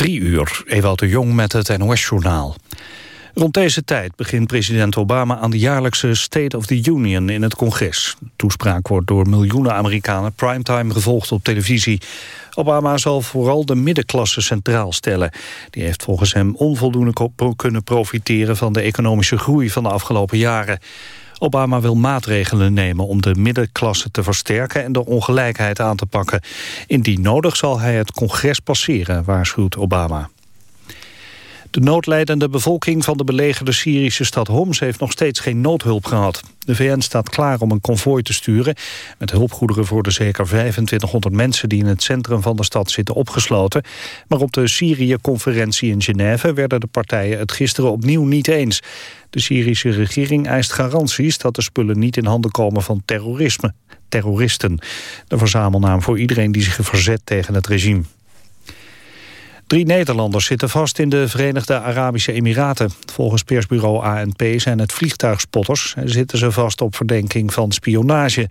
Drie uur, Ewout de Jong met het NOS-journaal. Rond deze tijd begint president Obama aan de jaarlijkse State of the Union in het congres. De toespraak wordt door miljoenen Amerikanen primetime gevolgd op televisie. Obama zal vooral de middenklasse centraal stellen. Die heeft volgens hem onvoldoende kunnen profiteren van de economische groei van de afgelopen jaren. Obama wil maatregelen nemen om de middenklasse te versterken en de ongelijkheid aan te pakken. Indien nodig zal hij het congres passeren, waarschuwt Obama. De noodlijdende bevolking van de belegerde Syrische stad Homs heeft nog steeds geen noodhulp gehad. De VN staat klaar om een konvooi te sturen met hulpgoederen voor de zeker 2500 mensen die in het centrum van de stad zitten opgesloten. Maar op de Syrië-conferentie in Genève werden de partijen het gisteren opnieuw niet eens. De Syrische regering eist garanties dat de spullen niet in handen komen van terrorisme, terroristen. De verzamelnaam voor iedereen die zich verzet tegen het regime. Drie Nederlanders zitten vast in de Verenigde Arabische Emiraten. Volgens persbureau ANP zijn het vliegtuigspotters... en zitten ze vast op verdenking van spionage.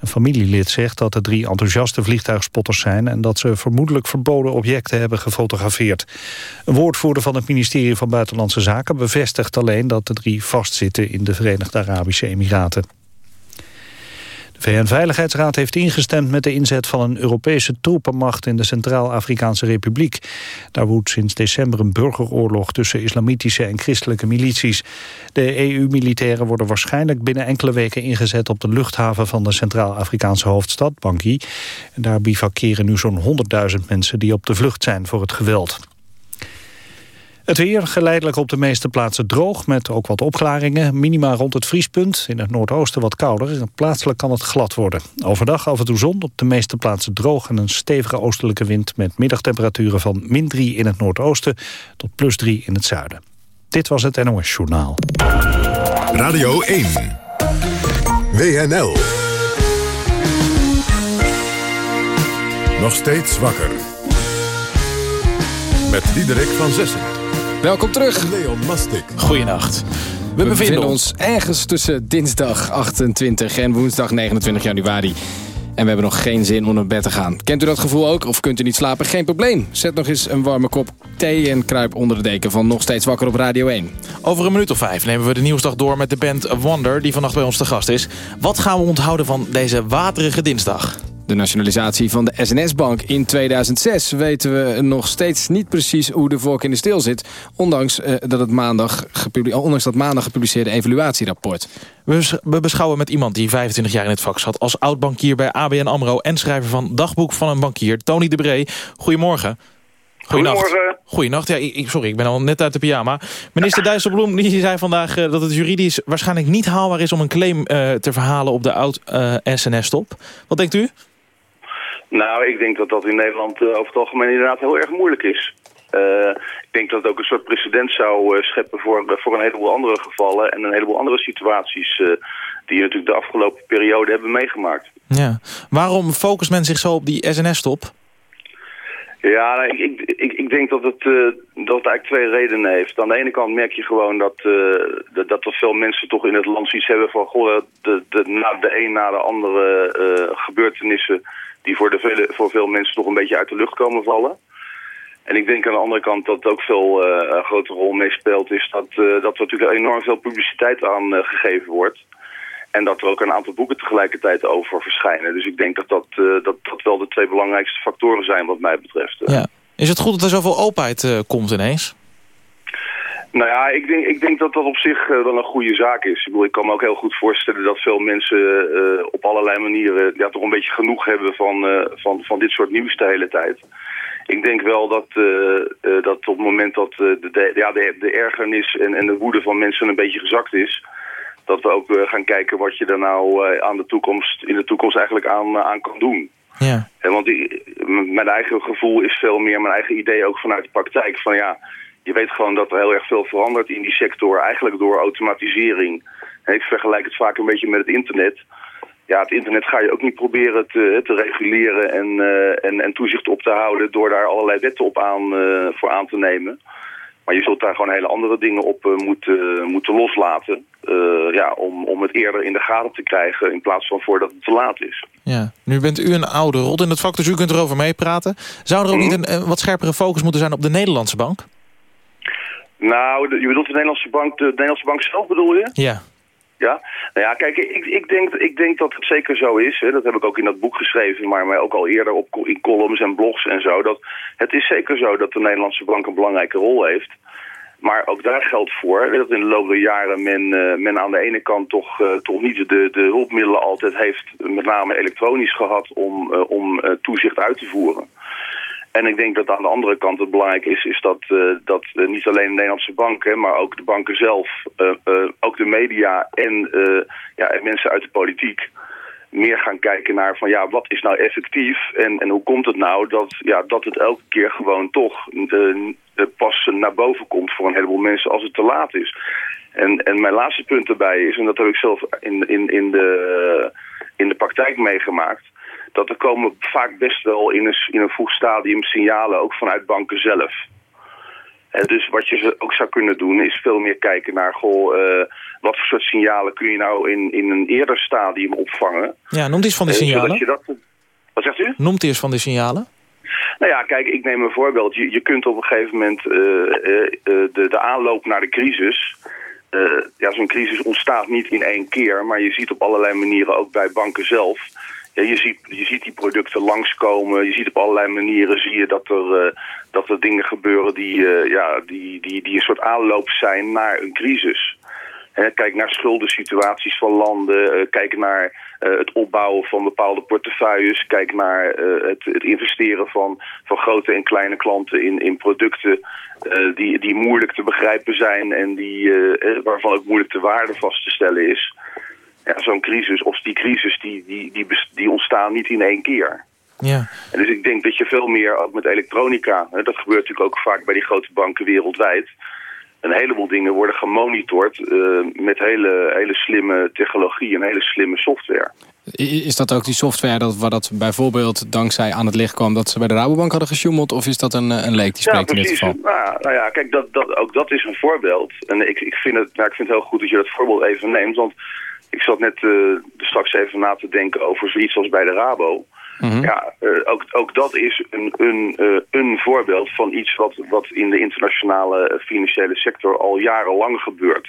Een familielid zegt dat de drie enthousiaste vliegtuigspotters zijn... en dat ze vermoedelijk verboden objecten hebben gefotografeerd. Een woordvoerder van het ministerie van Buitenlandse Zaken... bevestigt alleen dat de drie vastzitten in de Verenigde Arabische Emiraten. VN-veiligheidsraad heeft ingestemd met de inzet van een Europese troepenmacht in de Centraal-Afrikaanse Republiek. Daar woedt sinds december een burgeroorlog tussen islamitische en christelijke milities. De EU-militairen worden waarschijnlijk binnen enkele weken ingezet op de luchthaven van de Centraal-Afrikaanse hoofdstad, Bangui. Daar bivakeren nu zo'n 100.000 mensen die op de vlucht zijn voor het geweld. Het weer geleidelijk op de meeste plaatsen droog, met ook wat opklaringen. Minima rond het vriespunt, in het noordoosten wat kouder. Plaatselijk kan het glad worden. Overdag af en toe zon, op de meeste plaatsen droog... en een stevige oostelijke wind met middagtemperaturen van min 3 in het noordoosten... tot plus 3 in het zuiden. Dit was het NOS Journaal. Radio 1. WNL. Nog steeds wakker. Met Diederik van Zessen. Welkom terug. Leon Mastik. Goeienacht. We, bevinden ons ergens tussen dinsdag 28 en woensdag 29 januari. En we hebben nog geen zin om naar bed te gaan. Kent u dat gevoel ook? Of kunt u niet slapen? Geen probleem. Zet nog eens een warme kop thee en kruip onder de deken van Nog Steeds Wakker op Radio 1. Over een minuut of vijf nemen we de nieuwsdag door met de band Wonder... die vannacht bij ons te gast is. Wat gaan we onthouden van deze waterige dinsdag? De nationalisatie van de SNS-bank in 2006 weten we nog steeds niet precies hoe de vork in de steel zit. Ondanks, eh, dat, het maandag ondanks dat maandag gepubliceerde evaluatierapport. We, we beschouwen met iemand die 25 jaar in het vak zat als oud-bankier bij ABN AMRO... en schrijver van Dagboek van een bankier, Tony de Bree. Goedemorgen. Goedemorgen. Goedenacht. Ja, ik, sorry, ik ben al net uit de pyjama. Minister Dijsselbloem die zei vandaag uh, dat het juridisch waarschijnlijk niet haalbaar is... om een claim uh, te verhalen op de oud-SNS-top. Wat denkt u? Nou, ik denk dat dat in Nederland uh, over het algemeen inderdaad heel erg moeilijk is. Uh, ik denk dat het ook een soort precedent zou uh, scheppen voor, voor een heleboel andere gevallen... en een heleboel andere situaties die je natuurlijk de afgelopen periode hebben meegemaakt. Ja. Waarom focust men zich zo op die SNS-top? Ja, nou, ik, ik, ik, ik, denk dat het, uh, dat het eigenlijk twee redenen heeft. Aan de ene kant merk je gewoon dat, uh, dat, dat er veel mensen toch in het land zoiets hebben van... Goh, de, de, na de een na de andere uh, gebeurtenissen die voor, de vele, voor veel mensen toch een beetje uit de lucht komen vallen. En ik denk aan de andere kant dat het ook veel een grote rol meespeelt... is dat, dat er natuurlijk enorm veel publiciteit aan gegeven wordt... En dat er ook een aantal boeken tegelijkertijd over verschijnen. Dus ik denk dat dat, uh, dat, dat wel de twee belangrijkste factoren zijn wat mij betreft. Ja. Is het goed dat er zoveel openheid uh, komt ineens? Nou ja, ik denk, ik denk dat dat op zich uh, wel een goede zaak is. Ik, bedoel, ik kan me ook heel goed voorstellen dat veel mensen op allerlei manieren ja, toch een beetje genoeg hebben van, van, van dit soort nieuws de hele tijd. Ik denk wel dat, dat op het moment dat de, de, ja, de, de ergernis en, en de woede van mensen een beetje gezakt is dat we ook gaan kijken wat je er nou aan de toekomst, in de toekomst eigenlijk aan, aan kan doen. Ja. En want die, mijn eigen gevoel is veel meer mijn eigen idee ook vanuit de praktijk. Van ja, je weet gewoon dat er heel erg veel verandert in die sector. Eigenlijk door automatisering. En ik vergelijk het vaak een beetje met het internet. Ja, het internet ga je ook niet proberen te, te reguleren en, en, en toezicht op te houden... door daar allerlei wetten op aan, voor aan te nemen. Maar je zult daar gewoon hele andere dingen op uh, moeten, moeten loslaten. Ja, om, om het eerder in de gaten te krijgen in plaats van voordat het te laat is. Ja, nu bent u een oude rot in het vak, dus u kunt erover meepraten. Zou er ook niet een, wat scherpere focus moeten zijn op de Nederlandse bank? Nou, je bedoelt de Nederlandse bank, de Nederlandse bank zelf bedoel je? Ja. Ja, nou ja, kijk, ik, ik, denk, ik denk dat het zeker zo is. Hè. Dat heb ik ook in dat boek geschreven, maar, maar ook al eerder op, in columns en blogs en zo. Dat het is zeker zo dat de Nederlandse bank een belangrijke rol heeft. Maar ook daar geldt voor dat in de loop der jaren men, uh, men aan de ene kant toch, uh, toch niet de, de hulpmiddelen altijd heeft, met name elektronisch gehad, om, uh, om toezicht uit te voeren. En ik denk dat aan de andere kant het belangrijk is, is dat, uh, dat uh, niet alleen de Nederlandse banken, maar ook de banken zelf, uh, ook de media en, ja, en mensen uit de politiek meer gaan kijken naar van ja, wat is nou effectief en, en hoe komt het nou dat, ja, dat het elke keer gewoon toch pas naar boven komt voor een heleboel mensen als het te laat is. En, en mijn laatste punt erbij is, en dat heb ik zelf in, in, in, de, in de praktijk meegemaakt, dat er komen vaak best wel in een, in een vroeg stadium signalen, ook vanuit banken zelf. En dus wat je ook zou kunnen doen is veel meer kijken naar... Goh, uh, wat voor soort signalen kun je nou in, in een eerder stadium opvangen. Ja, noemt eens van die signalen. je dat, wat zegt u? Noemt eens van die signalen. Nou ja, kijk, ik neem een voorbeeld. Je, je kunt op een gegeven moment uh, uh, de, de aanloop naar de crisis... ja, zo'n crisis ontstaat niet in één keer... maar je ziet op allerlei manieren ook bij banken zelf ja, je, ziet, je ziet die producten langskomen. Je ziet op allerlei manieren zie je dat er, uh, dat er dingen gebeuren die, uh, ja, die, die, die een soort aanloop zijn naar een crisis. Kijk naar schuldensituaties van landen. Uh, kijk naar het opbouwen van bepaalde portefeuilles. Kijk naar het, het, investeren van, van grote en kleine klanten in, in producten die, die moeilijk te begrijpen zijn en die, waarvan ook moeilijk de waarde vast te stellen is ja, zo'n crisis, of die crisis, die, die, die, die ontstaan niet in één keer. Ja. En dus ik denk dat je veel meer, ook met elektronica, hè, dat gebeurt natuurlijk ook vaak bij die grote banken wereldwijd, een heleboel dingen worden gemonitord uh, met hele, hele slimme technologie en hele slimme software. Is dat ook die software dat, waar dat bijvoorbeeld dankzij aan het licht kwam... dat ze bij de Rabobank hadden gesjoemeld? Of is dat een, een leek die spreekt ja, in dit geval? Nou, nou ja, kijk, dat, dat, ook dat is een voorbeeld. En ik, ik, vind het, nou, ik vind het heel goed dat je dat voorbeeld even neemt. Want ik zat net uh, straks even na te denken over zoiets als bij de Rabo. Mhm. Ja, uh, ook, ook dat is een, een, uh, een voorbeeld van iets wat, wat in de internationale financiële sector al jarenlang gebeurt.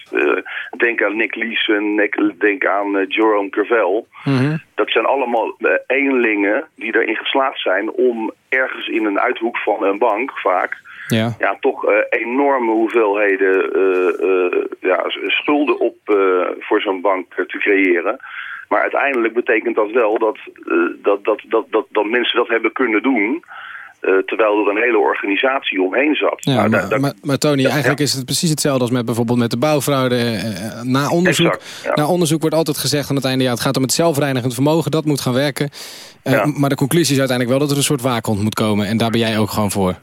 denk aan Nick Leeson, denk aan Jerome Kervel. Mhm. Dat zijn allemaal eenlingen die erin geslaagd zijn om ergens in een uithoek van een bank vaak ja. ja, toch uh, enorme hoeveelheden uh, uh, ja, schulden op voor zo'n bank te creëren. Maar uiteindelijk betekent dat wel dat, dat, dat, dat, dat, dat mensen dat hebben kunnen doen... terwijl er een hele organisatie omheen zat. Ja, nou, maar, maar, maar, Tony, eigenlijk is het precies hetzelfde als met bijvoorbeeld met de bouwfraude. na, onderzoek, exact, ja. na onderzoek wordt altijd gezegd aan het einde... ja, het gaat om het zelfreinigend vermogen, dat moet gaan werken. Maar de conclusie is uiteindelijk wel dat er een soort waakhond moet komen. En daar ben jij ook gewoon voor.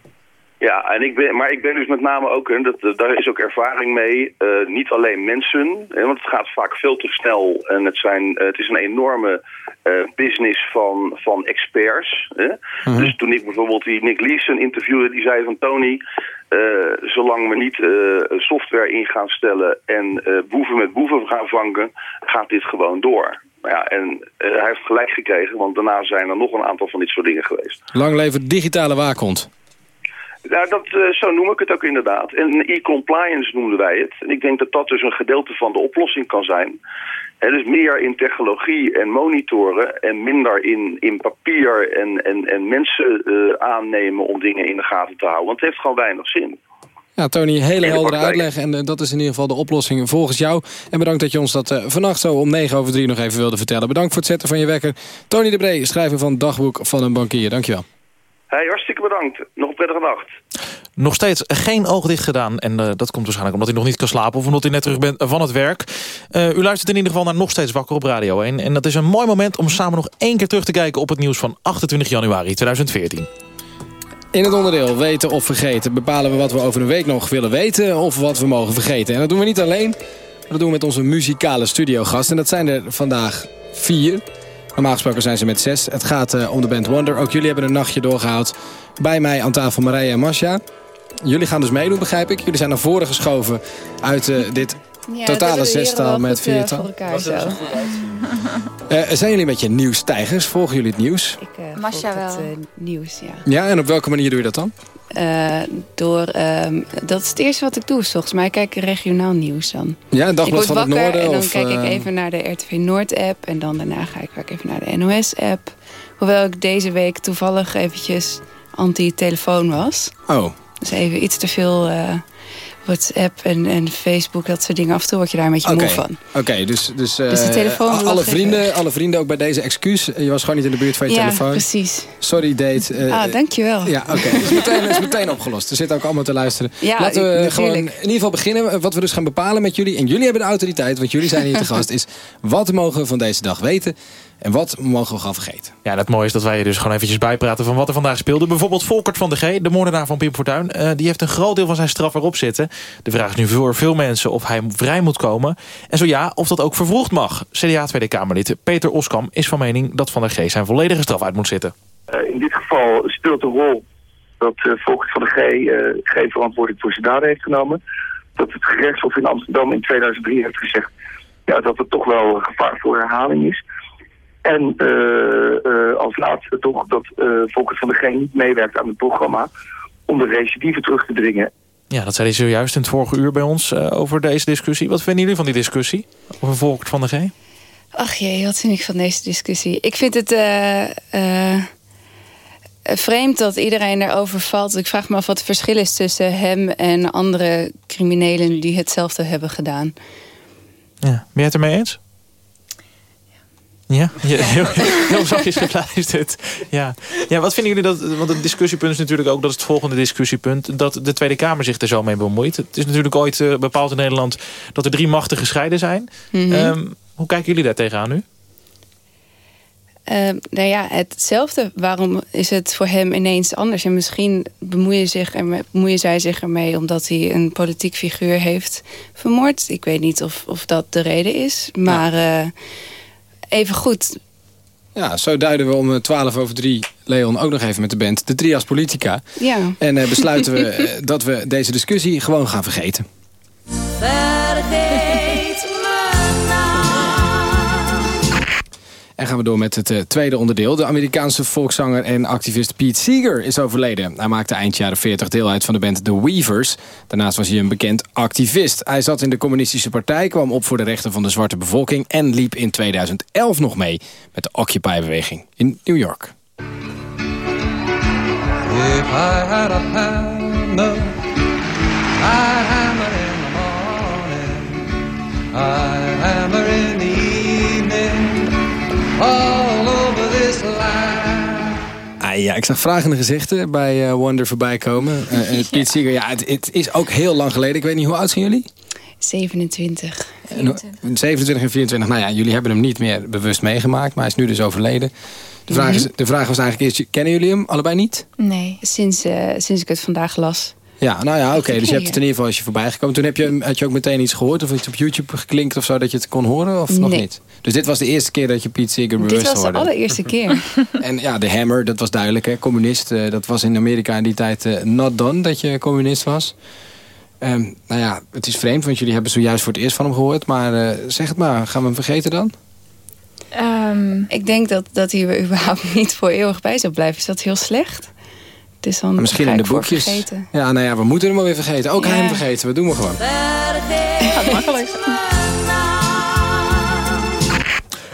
Ja, en ik ben, maar ik ben dus met name ook, hè, dat, daar is ook ervaring mee, uh, niet alleen mensen, hè, want het gaat vaak veel te snel en het, zijn, uh, het is een enorme uh, business van, van experts. Hè. -huh. Dus toen ik bijvoorbeeld die Nick Leeson interviewde, die zei van Tony, zolang we niet software in gaan stellen en boeven met boeven gaan vangen, gaat dit gewoon door. Ja, en hij heeft gelijk gekregen, want daarna zijn er nog een aantal van dit soort dingen geweest. Lang leven digitale waakhond. Nou, dat, uh, zo noem ik het ook inderdaad. En e-compliance noemden wij het. En ik denk dat dat dus een gedeelte van de oplossing kan zijn. En dus meer in technologie en monitoren en minder in, in papier en, en, en mensen uh, aannemen om dingen in de gaten te houden. Want het heeft gewoon weinig zin. Ja, Tony, hele heldere uitleg. En uh, dat is in ieder geval de oplossing volgens jou. En bedankt dat je ons dat uh, vannacht zo om 9 over 3 nog even wilde vertellen. Bedankt voor het zetten van je wekker. Tony de Bree, schrijver van Dagboek van een bankier. Dankjewel. Hey, hartstikke bedankt. Nog een prettige nacht. Nog steeds geen oog dicht gedaan. En uh, dat komt waarschijnlijk omdat hij nog niet kan slapen... of omdat hij net terug bent van het werk. Uh, u luistert in ieder geval naar Nog Steeds Wakker op Radio 1. En dat is een mooi moment om samen nog één keer terug te kijken... op het nieuws van 28 januari 2014. In het onderdeel Weten of Vergeten bepalen we wat we over een week nog willen weten... of wat we mogen vergeten. En dat doen we niet alleen, maar dat doen we met onze muzikale studiogast. En dat zijn er vandaag vier... Normaal gesproken zijn ze met zes. Het gaat uh, om de band Wonder. Ook jullie hebben een nachtje doorgehaald. Bij mij aan tafel Marije en Masja. jullie gaan dus meedoen, begrijp ik. Jullie zijn naar voren geschoven uit uh, dit ja, totale zestal met viertal. Uh, zijn jullie met je nieuwstijgers? Volgen jullie het nieuws? Ik uh, Masha wel. Het, nieuws, ja. Ja, en op welke manier doe je dat dan? Uh, door, um, dat is het eerste wat ik doe. Volgens mij kijk ik regionaal nieuws dan. Ja, een dagblad van het Noorden? en dan of, kijk ik even naar de RTV Noord-app. En dan daarna ga ik even naar de NOS-app. Hoewel ik deze week toevallig eventjes anti-telefoon was. Oh. Dus even iets te veel WhatsApp en, en Facebook, dat soort dingen. Af en toe word je daar een beetje moe van. Oké, dus, dus, dus de telefoon alle, vrienden, alle vrienden ook bij deze excuus. Je was gewoon niet in de buurt van je ja, telefoon. precies. Sorry, date. Uh, ah, dankjewel. Ja, oké. Okay. is, meteen, is meteen opgelost. Ze zitten ook allemaal te luisteren. Ja, Laten we gewoon in ieder geval beginnen. Wat we dus gaan bepalen met jullie. En jullie hebben de autoriteit, want jullie zijn hier te gast. Is wat mogen we van deze dag weten? En wat mogen we gaan vergeten? Ja, het mooie is dat wij je dus gewoon eventjes bijpraten van wat er vandaag speelde. Bijvoorbeeld Volkert van de G, de moordenaar van Pim Fortuyn. Uh, die heeft een groot deel van zijn straf erop zitten. De vraag is nu voor veel mensen of hij vrij moet komen. En zo ja, of dat ook vervroegd mag. CDA Tweede Kamerlid Peter Oskam is van mening dat Van der G zijn volledige straf uit moet zitten. Uh, in dit geval speelt de rol dat uh, Volkert van de G geen verantwoording voor zijn daden heeft genomen. Dat het gerechtshof in Amsterdam in 2003 heeft gezegd ja, dat het toch wel gevaar voor herhaling is. En uh, als laatste toch dat uh, Volkert van der Geen niet meewerkt aan het programma om de recidive terug te dringen. Ja, dat zei hij zojuist in het vorige uur bij ons over deze discussie. Wat vinden jullie van die discussie over Volkert van der Geen? Ach jee, wat vind ik van deze discussie? Ik vind het vreemd dat iedereen erover valt. Ik vraag me af wat het verschil is tussen hem en andere criminelen die hetzelfde hebben gedaan. Ja, ben je het ermee eens? Ja, ja heel, heel zachtjes geluisterd. Ja. ja, wat vinden jullie dat... Want het discussiepunt is natuurlijk ook, dat is het volgende discussiepunt... dat de Tweede Kamer zich er zo mee bemoeit. Het is natuurlijk ooit uh, bepaald in Nederland... dat er drie machten gescheiden zijn. Mm -hmm. hoe kijken jullie daar tegenaan nu? Uh, nou ja, hetzelfde. Waarom is het voor hem ineens anders? En misschien bemoeien, zich ermee, bemoeien zij zich ermee omdat hij een politiek figuur heeft vermoord. Ik weet niet of, of dat de reden is. Maar... Ja. Uh, even goed. Ja, zo duiden we om 12 over 3 Leon ook nog even met de band de Trias Politica. Ja. En uh, besluiten we uh, dat we deze discussie gewoon gaan vergeten. En gaan we door met het uh, tweede onderdeel. De Amerikaanse volkszanger en activist Pete Seeger is overleden. Hij maakte eind jaren 40 deel uit van de band The Weavers. Daarnaast was hij een bekend activist. Hij zat in de communistische partij, kwam op voor de rechten van de zwarte bevolking... en liep in 2011 nog mee met de Occupy-beweging in New York. If I had a Ja, ik zag vragende gezichten bij uh, Wonder voorbij komen. Uh, uh, Piet Seeger, ja, het, het, is ook heel lang geleden. Ik weet niet, hoe oud zijn jullie? 27. 24. 27 en 24. Nou ja, jullie hebben hem niet meer bewust meegemaakt. Maar hij is nu dus overleden. De vraag, is, de vraag was eigenlijk eerst, kennen jullie hem allebei niet? Nee, sinds, sinds ik het vandaag las. Ja, nou ja, oké. dus je hebt het in ieder geval als je voorbij gekomen. Toen heb je, had je ook meteen iets gehoord of iets op YouTube geklinkt of zo dat je het kon horen of nog niet? Dus dit was de eerste keer dat je Pete Seeger bewust hoorde? Dit was de allereerste keer. en ja, de Hammer, dat was duidelijk. Hè? Communist, uh, dat was in Amerika in die tijd uh, not done dat je communist was. Um, nou ja, het is vreemd, want jullie hebben zojuist voor het eerst van hem gehoord. Maar uh, zeg het maar, gaan we hem vergeten dan? Um, ik denk dat, dat hij er überhaupt niet voor eeuwig bij zou blijven. Is dat heel slecht? Het is dan misschien in de boekjes. Ja, nou ja, we moeten hem maar weer vergeten. Ook ja. hem vergeten. We doen we gewoon. Ja, makkelijk.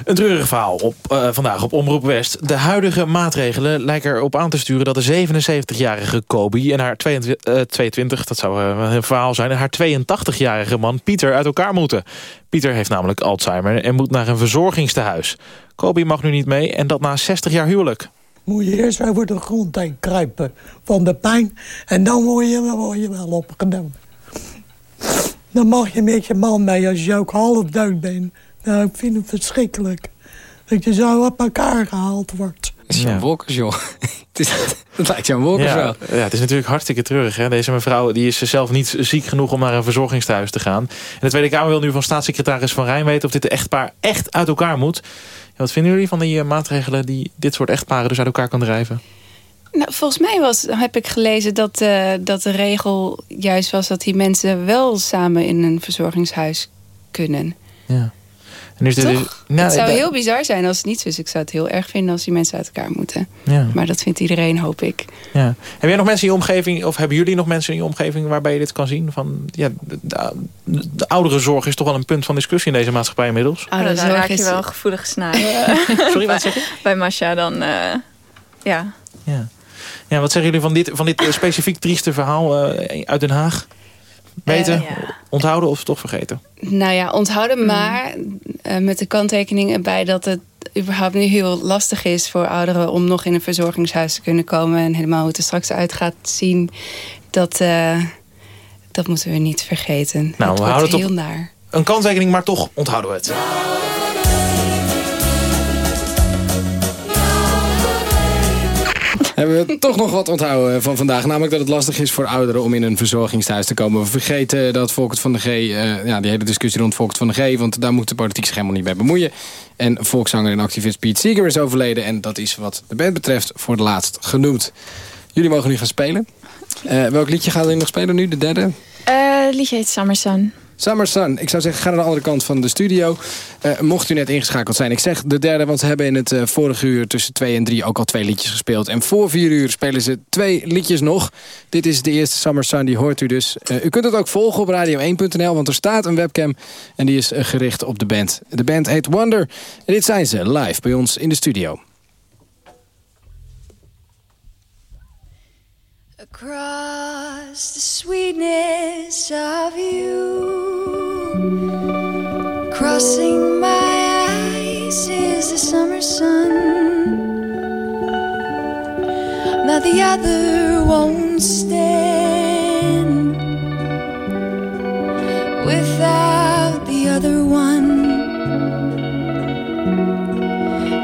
Een treurig verhaal op, uh, vandaag op Omroep West. De huidige maatregelen lijken erop aan te sturen... dat de 77-jarige Kobi en haar 22, uh, 22 dat zou uh, een verhaal zijn... en haar 82-jarige man Pieter uit elkaar moeten. Pieter heeft namelijk Alzheimer en moet naar een verzorgingstehuis. Kobi mag nu niet mee en dat na 60 jaar huwelijk moet je eerst over de grond heen kruipen van de pijn. En dan word je, word je wel opgenomen. Dan mag je met je man mee als je ook half dood bent. Nou, ik vind het verschrikkelijk. Dat je zo op elkaar gehaald wordt. Het is Jan Wolkers, joh. het, is, het lijkt Jan Wolkers ja, wel. Ja, het is natuurlijk hartstikke treurig. Hè? Deze mevrouw die is zelf niet ziek genoeg om naar een verzorgingstehuis te gaan. En de Tweede Kamer wil nu van staatssecretaris Van Rijn weten... of dit echtpaar echt uit elkaar moet. Wat vinden jullie van die uh, maatregelen die dit soort echtparen dus uit elkaar kan drijven? Nou, volgens mij was, heb ik gelezen dat, uh, dat de regel juist was... dat die mensen wel samen in een verzorgingshuis kunnen. Ja. En is Toch? nou, het zou heel bizar zijn als het niet zo is. Ik zou het heel erg vinden als die mensen uit elkaar moeten. Ja. Maar dat vindt iedereen, hoop ik. Ja. Heb jij nog mensen in je omgeving, of hebben jullie nog mensen in je omgeving waarbij je dit kan zien? Van, ja, de, de, oudere zorg is toch wel een punt van discussie in deze maatschappij inmiddels. Oudere zorg raak je wel gevoelig snijden. Sorry, wat zeg je? Bij Masha dan, uh, ja. ja. Ja, wat zeggen jullie van dit, van dit eh, specifiek trieste verhaal uh, uit Den Haag? Weten, onthouden of toch vergeten? Nou ja, onthouden mm. maar uh, met de kanttekening erbij dat het überhaupt nu heel lastig is voor ouderen om nog in een verzorgingshuis te kunnen komen. En helemaal hoe het er straks uit gaat zien. Dat, uh, dat moeten we niet vergeten. Nou, het we houden heel naar. Een kanttekening, maar toch onthouden we het. Hebben we toch nog wat onthouden van vandaag. Namelijk dat het lastig is voor ouderen om in een verzorgingshuis te komen. We vergeten dat Volkert van de G, uh, ja, die hele discussie rond Volkert van de G... want daar moet de politiek zich helemaal niet bij bemoeien. En volkszanger en activist Piet Seeger is overleden. En dat is wat de band betreft voor het laatst genoemd. Jullie mogen nu gaan spelen. Uh, welk liedje gaan jullie nog spelen nu, de derde? Uh, het liedje heet Summer Sun. Summer Sun. Ik zou zeggen, ga naar de andere kant van de studio. Uh, mocht u net ingeschakeld zijn. Ik zeg de derde, want ze hebben in het uh, vorige uur tussen twee en drie ook al twee liedjes gespeeld. En voor vier uur spelen ze twee liedjes nog. Dit is de eerste Summer Sun, die hoort u dus. Uh, u kunt het ook volgen op radio1.nl, want er staat een webcam. En die is gericht op de band. De band heet Wonder. En dit zijn ze live bij ons in de studio. Across the sweetness of you, crossing my eyes is the summer sun. Now the other won't stand without the other one.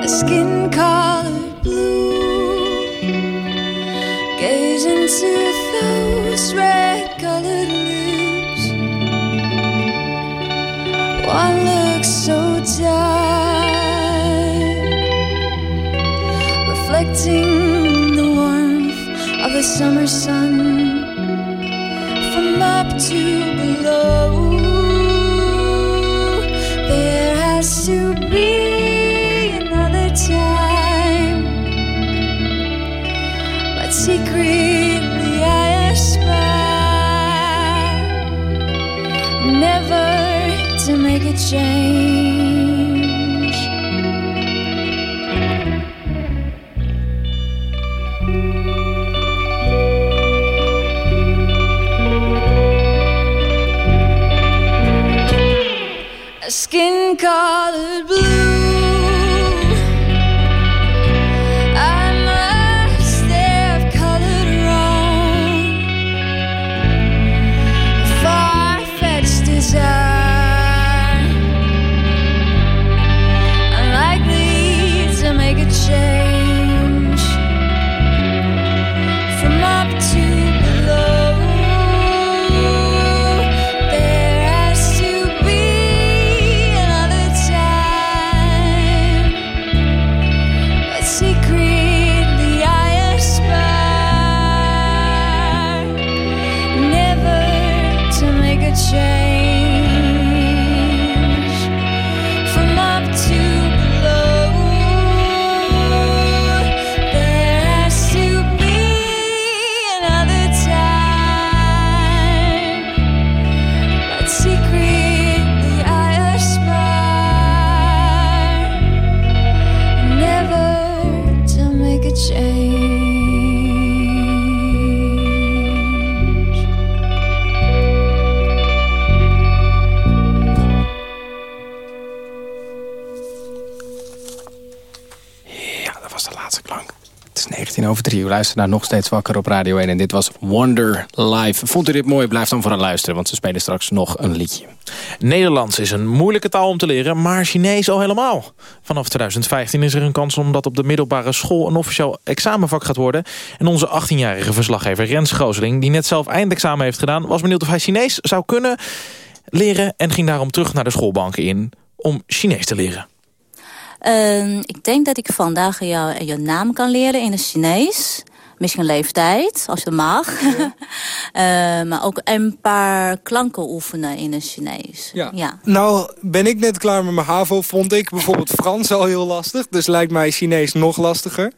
A skin into those red colored lips. One looks so tired, reflecting the warmth of the summer sun change. A skin colored over 3. U luistert naar Nog Steeds Wakker op Radio 1. En dit was Wonder Live. Vond u dit mooi? Blijf dan vooral luisteren. Want ze spelen straks nog een liedje. Nederlands is een moeilijke taal om te leren, maar Chinees al helemaal. Vanaf 2015 is er een kans om dat op de middelbare school een officieel examenvak gaat worden. En onze 18-jarige verslaggever Rens Gooseling, die net zelf eindexamen heeft gedaan, was benieuwd of hij Chinees zou kunnen leren en ging daarom terug naar de schoolbanken in om Chinees te leren. Ehm, ik denk dat ik vandaag jou je naam kan leren in het Chinees. Misschien leeftijd, als het mag. Eh, maar ook een paar klanken oefenen in het Chinees. Ja. Nou ben ik net klaar met mijn HAVO. Vond ik bijvoorbeeld Frans al heel lastig. Dus lijkt mij Chinees nog lastiger.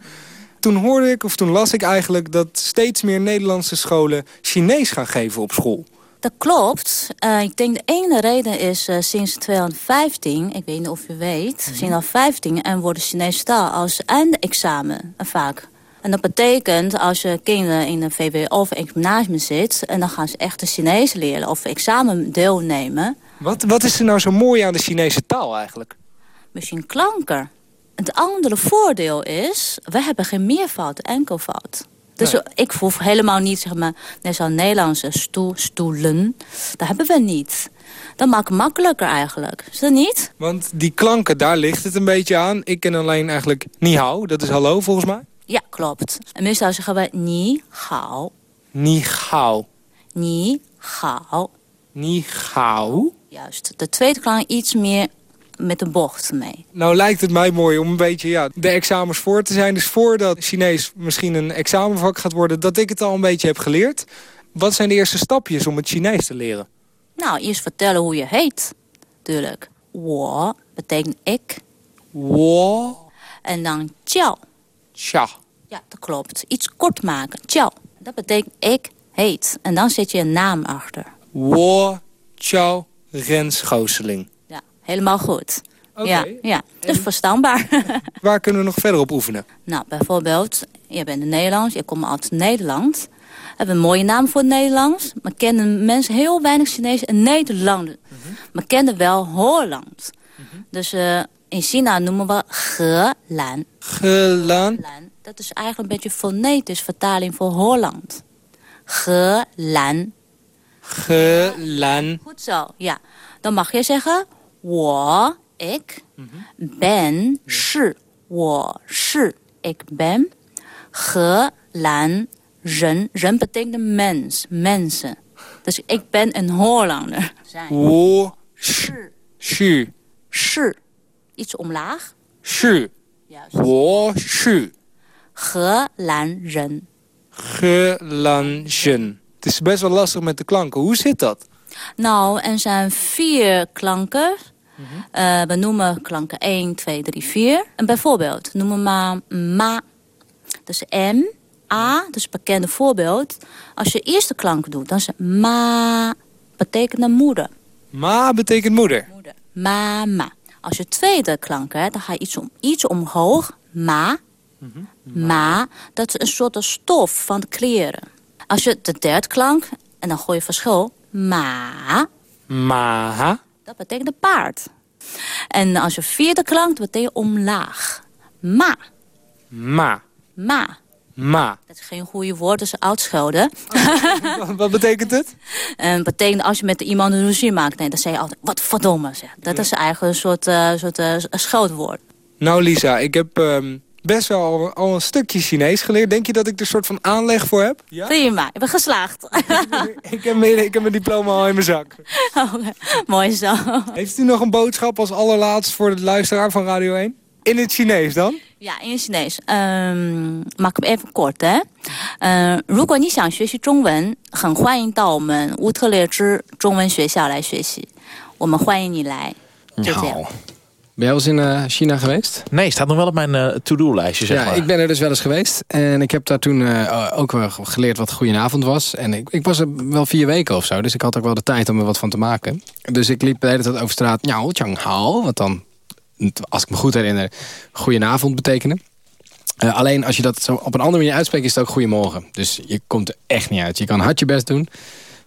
Toen hoorde ik, of toen las ik eigenlijk... dat steeds meer Nederlandse scholen Chinees gaan geven op school. Dat klopt. Uh, ik denk de ene reden is uh, sinds 2015, ik weet niet of u weet, -hmm. sinds 2015 en wordt Chinese taal als eindexamen uh, vaak. En dat betekent als je kinderen in een VWO of gymnasium zit... en dan gaan ze echt de Chinees leren of examen deelnemen. Wat, wat is er nou zo mooi aan de Chinese taal eigenlijk? Misschien klanker. Het andere voordeel is, we hebben geen meervoud, enkelvoud. Dus nee. ik voel helemaal niet, zeg maar, net zo'n Nederlandse stoel, stoelen. Dat hebben we niet. Dat maakt het makkelijker eigenlijk. Is dat niet? Want die klanken, daar ligt het een beetje aan. Ik ken alleen eigenlijk ni hao, dat is hallo volgens mij. Ja, klopt. En meestal zeggen we ni hao. Ni hao. Ni hao. Ni hao. Juist. De tweede klank iets meer met een bocht mee. Nou lijkt het mij mooi om een beetje ja, de examens voor te zijn. Dus voordat Chinees misschien een examenvak gaat worden... dat ik het al een beetje heb geleerd. Wat zijn de eerste stapjes om het Chinees te leren? Nou, eerst vertellen hoe je heet. Tuurlijk. Wo betekent ik. Wo. En dan jiao. Tja. Ja, dat klopt. Iets kort maken. Jiao. Dat betekent ik heet. En dan zet je een naam achter. Wo Chao Rens Gooseling. Helemaal goed. Okay. Ja, ja, dus verstaanbaar. Waar kunnen we nog verder op oefenen? Nou, bijvoorbeeld, je bent in Nederlands, je komt uit Nederland. We hebben een mooie naam voor het Nederlands. Maar kennen mensen heel weinig Chinees in Nederland. Mm -hmm. Maar kennen wel Holland. -hmm. Dus uh, in China noemen we Gelan. Gelan? Dat is eigenlijk een beetje fonetisch vertaling voor Holland. Gelan. Gelan. Goed zo, ja. Dan mag je zeggen... 我 ik mm -hmm. ben 是我是 ik ben 荷兰人人 betekent mens mensen dus ik ben een Hollander 我是是是 iets omlaag 是我是荷兰人荷兰人 het is best wel lastig met de klanken. Hoe zit dat? Nou, er zijn vier klanken. Mm -hmm. uh, we noemen klanken 1, 2, 3, 4. En bijvoorbeeld noemen we maar ma. Dus M, A, dus bekende voorbeeld. Als je eerste klank doet, dan is het ma. Betekent moeder. Ma betekent moeder? Moeder. Mama. Als je tweede klank hebt, dan ga je iets, om, iets omhoog. Ma. Mm -hmm. Ma. Dat is een soort stof van de kleren. Als je de derde klank, en dan gooi je verschil, ma. Ma. Dat betekent een paard. En als je vierde klank, dat betekent omlaag. Ma. Ma. Ma. Ma. Dat is geen goede woord, dat is oudschelden. Oh, wat betekent het? En betekent als je met iemand een ruzie maakt, nee, dan zeg je altijd, wat verdomme. Zeg. Dat is eigenlijk een soort, uh, soort uh, scheldwoord. Nou Lisa, ik heb... Um best wel al, al, een stukje Chinees geleerd. Denk je dat ik er een soort van aanleg voor heb? Ja? Prima, ik ben geslaagd. ik, heb mijn, ik heb mijn diploma al in mijn zak. Oh, mooi zo. Heeft u nog een boodschap als allerlaatst voor de luisteraar van Radio 1? In het Chinees dan? Ja, in het Chinees. Um, maak hem even kort, hè. Uh, 如果你想学习中文，很欢迎到我们乌特列支中文学校来学习。我们欢迎你来。就这样。 Ben jij wel eens in uh, China geweest? Nee, staat nog wel op mijn uh, to-do-lijstje, zeg ja, maar. ik ben er dus wel eens geweest. En ik heb daar toen uh, ook wel geleerd wat goedenavond was. En ik, ik was er wel vier weken of zo. Dus ik had ook wel de tijd om er wat van te maken. Dus ik liep de hele tijd over straat. Njao, Chang Hao. Wat dan, als ik me goed herinner, goedenavond betekenen. alleen als je dat zo op een andere manier uitspreekt, is het ook goedemorgen. Dus je komt er echt niet uit. Je kan hard je best doen.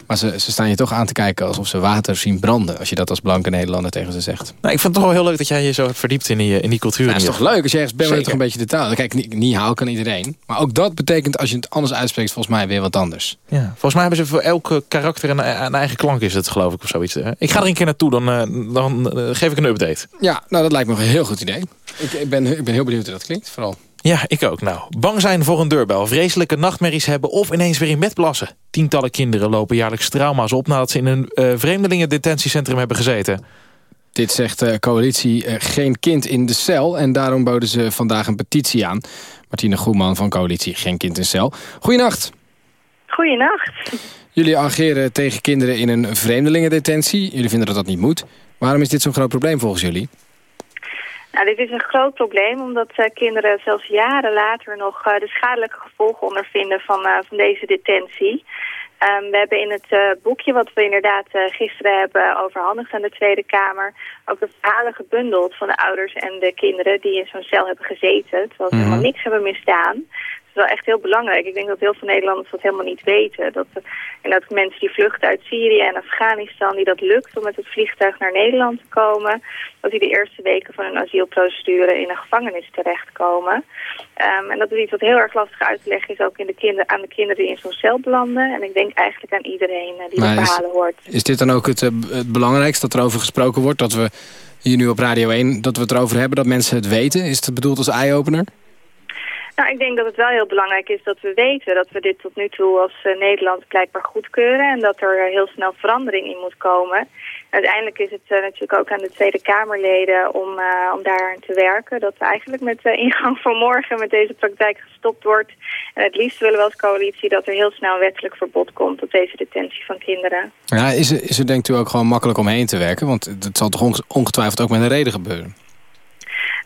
Maar ze, ze staan je toch aan te kijken alsof ze water zien branden... als je dat als blanke Nederlander tegen ze zegt. Nou, ik vind het toch wel heel leuk dat jij je zo hebt verdiept in die, in die cultuur. Ja, dat is toch leuk als je ergens bent met toch een beetje de taal. Kijk, niet, niet hou kan iedereen. Maar ook dat betekent als je het anders uitspreekt volgens mij weer wat anders. Ja, volgens mij hebben ze voor elke karakter een, een eigen klank is het geloof ik of zoiets. Ik ga er een keer naartoe, dan, dan geef ik een update. Ja, nou dat lijkt me een heel goed idee. Ik, ik, ben, ik ben heel benieuwd hoe dat klinkt, vooral. Ja, ik ook. Nou, bang zijn voor een deurbel, vreselijke nachtmerries hebben of ineens weer in bed plassen. Tientallen kinderen lopen jaarlijks trauma's op nadat ze in een uh, vreemdelingen-detentiecentrum hebben gezeten. Dit zegt de coalitie uh, Geen Kind in de Cel en daarom boden ze vandaag een petitie aan. Martine Goeman van coalitie Geen Kind in Cel. Goedenacht. Goedenacht. Jullie ageren tegen kinderen in een vreemdelingendetentie. Jullie vinden dat dat niet moet. Waarom is dit zo'n groot probleem volgens jullie? Nou, dit is een groot probleem omdat uh, kinderen zelfs jaren later nog uh, de schadelijke gevolgen ondervinden van, uh, van deze detentie. Um, we hebben in het boekje wat we inderdaad gisteren hebben overhandigd aan de Tweede Kamer ook de verhalen gebundeld van de ouders en de kinderen die in zo'n cel hebben gezeten, terwijl ze mm -hmm. helemaal niks hebben misdaan wel echt heel belangrijk. Ik denk dat heel veel Nederlanders dat helemaal niet weten. Dat, en dat mensen die vluchten uit Syrië en Afghanistan, die dat lukt om met het vliegtuig naar Nederland te komen, dat die de eerste weken van hun asielprocedure in een gevangenis terechtkomen. Um, en dat is iets wat heel erg lastig uit te leggen is ook in de kinder, aan de kinderen die in zo'n cel belanden. En ik denk eigenlijk aan iedereen uh, die de verhalen hoort. Is dit dan ook het, uh, het belangrijkste dat er over gesproken wordt? Dat we hier nu op Radio 1, dat we het erover hebben, dat mensen het weten? Is het bedoeld als eye-opener? Nou, ik denk dat het wel heel belangrijk is dat we weten dat we dit tot nu toe als uh, Nederland blijkbaar goedkeuren en dat er uh, heel snel verandering in moet komen. En uiteindelijk is het uh, natuurlijk ook aan de Tweede Kamerleden om, om daar aan te werken. Dat eigenlijk met de ingang van morgen met deze praktijk gestopt wordt. En het liefst willen we als coalitie dat er heel snel een wettelijk verbod komt op deze detentie van kinderen. Ja, is er, is er denkt u ook gewoon makkelijk omheen te werken? Want het zal toch ongetwijfeld ook met een reden gebeuren?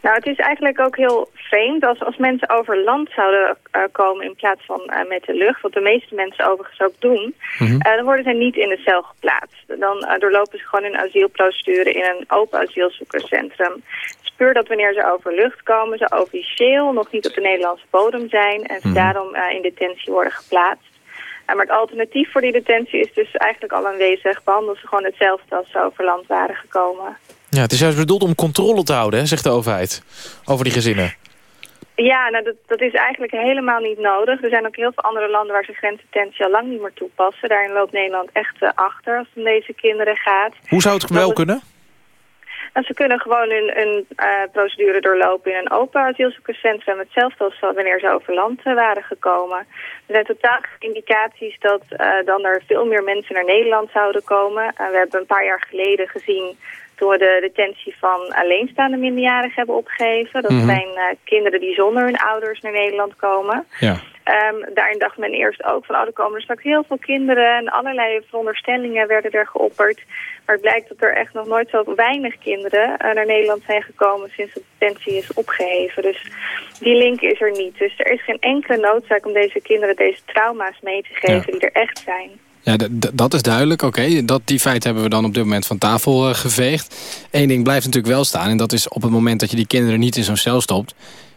Nou, het is eigenlijk ook heel vreemd als, als mensen over land zouden uh, komen in plaats van uh, met de lucht. Wat de meeste mensen overigens ook doen. Mm -hmm. uh, dan worden ze niet in de cel geplaatst. Dan doorlopen ze gewoon hun asielprocedure in een open asielzoekerscentrum. Het is puur dat wanneer ze over lucht komen, ze officieel nog niet op de Nederlandse bodem zijn. En ze mm -hmm. daarom in detentie worden geplaatst. Maar het alternatief voor die detentie is dus eigenlijk al aanwezig. Behandelen ze gewoon hetzelfde als ze over land waren gekomen. Ja, het is juist bedoeld om controle te houden, hè, zegt de overheid, over die gezinnen. Ja, nou, dat, dat is eigenlijk helemaal niet nodig. Er zijn ook heel veel andere landen waar ze grensdetentie al lang niet meer toepassen. Daarin loopt Nederland echt uh, achter als het om deze kinderen gaat. Hoe zou het wel kunnen? Nou, ze kunnen gewoon een uh, procedure doorlopen in een open asielzoekerscentrum. Hetzelfde als wanneer ze over land uh, waren gekomen. Er zijn totaal indicaties dat dan er veel meer mensen naar Nederland zouden komen. we hebben een paar jaar geleden gezien we de detentie van alleenstaande minderjarigen hebben opgegeven. Dat mm -hmm. zijn uh, kinderen die zonder hun ouders naar Nederland komen. Ja. Um, daarin dacht men eerst ook van, oh, er komen er straks heel veel kinderen en allerlei veronderstellingen werden er geopperd. Maar het blijkt dat er echt nog nooit zo weinig kinderen uh, naar Nederland zijn gekomen sinds de detentie is opgeheven. Dus die link is er niet. Dus er is geen enkele noodzaak om deze kinderen deze trauma's mee te geven ja. die er echt zijn. Ja, dat is duidelijk. Oké, dat Die feit hebben we dan op dit moment van tafel uh, geveegd. Eén ding blijft natuurlijk wel staan. En dat is op het moment dat je die kinderen niet in zo'n cel stopt...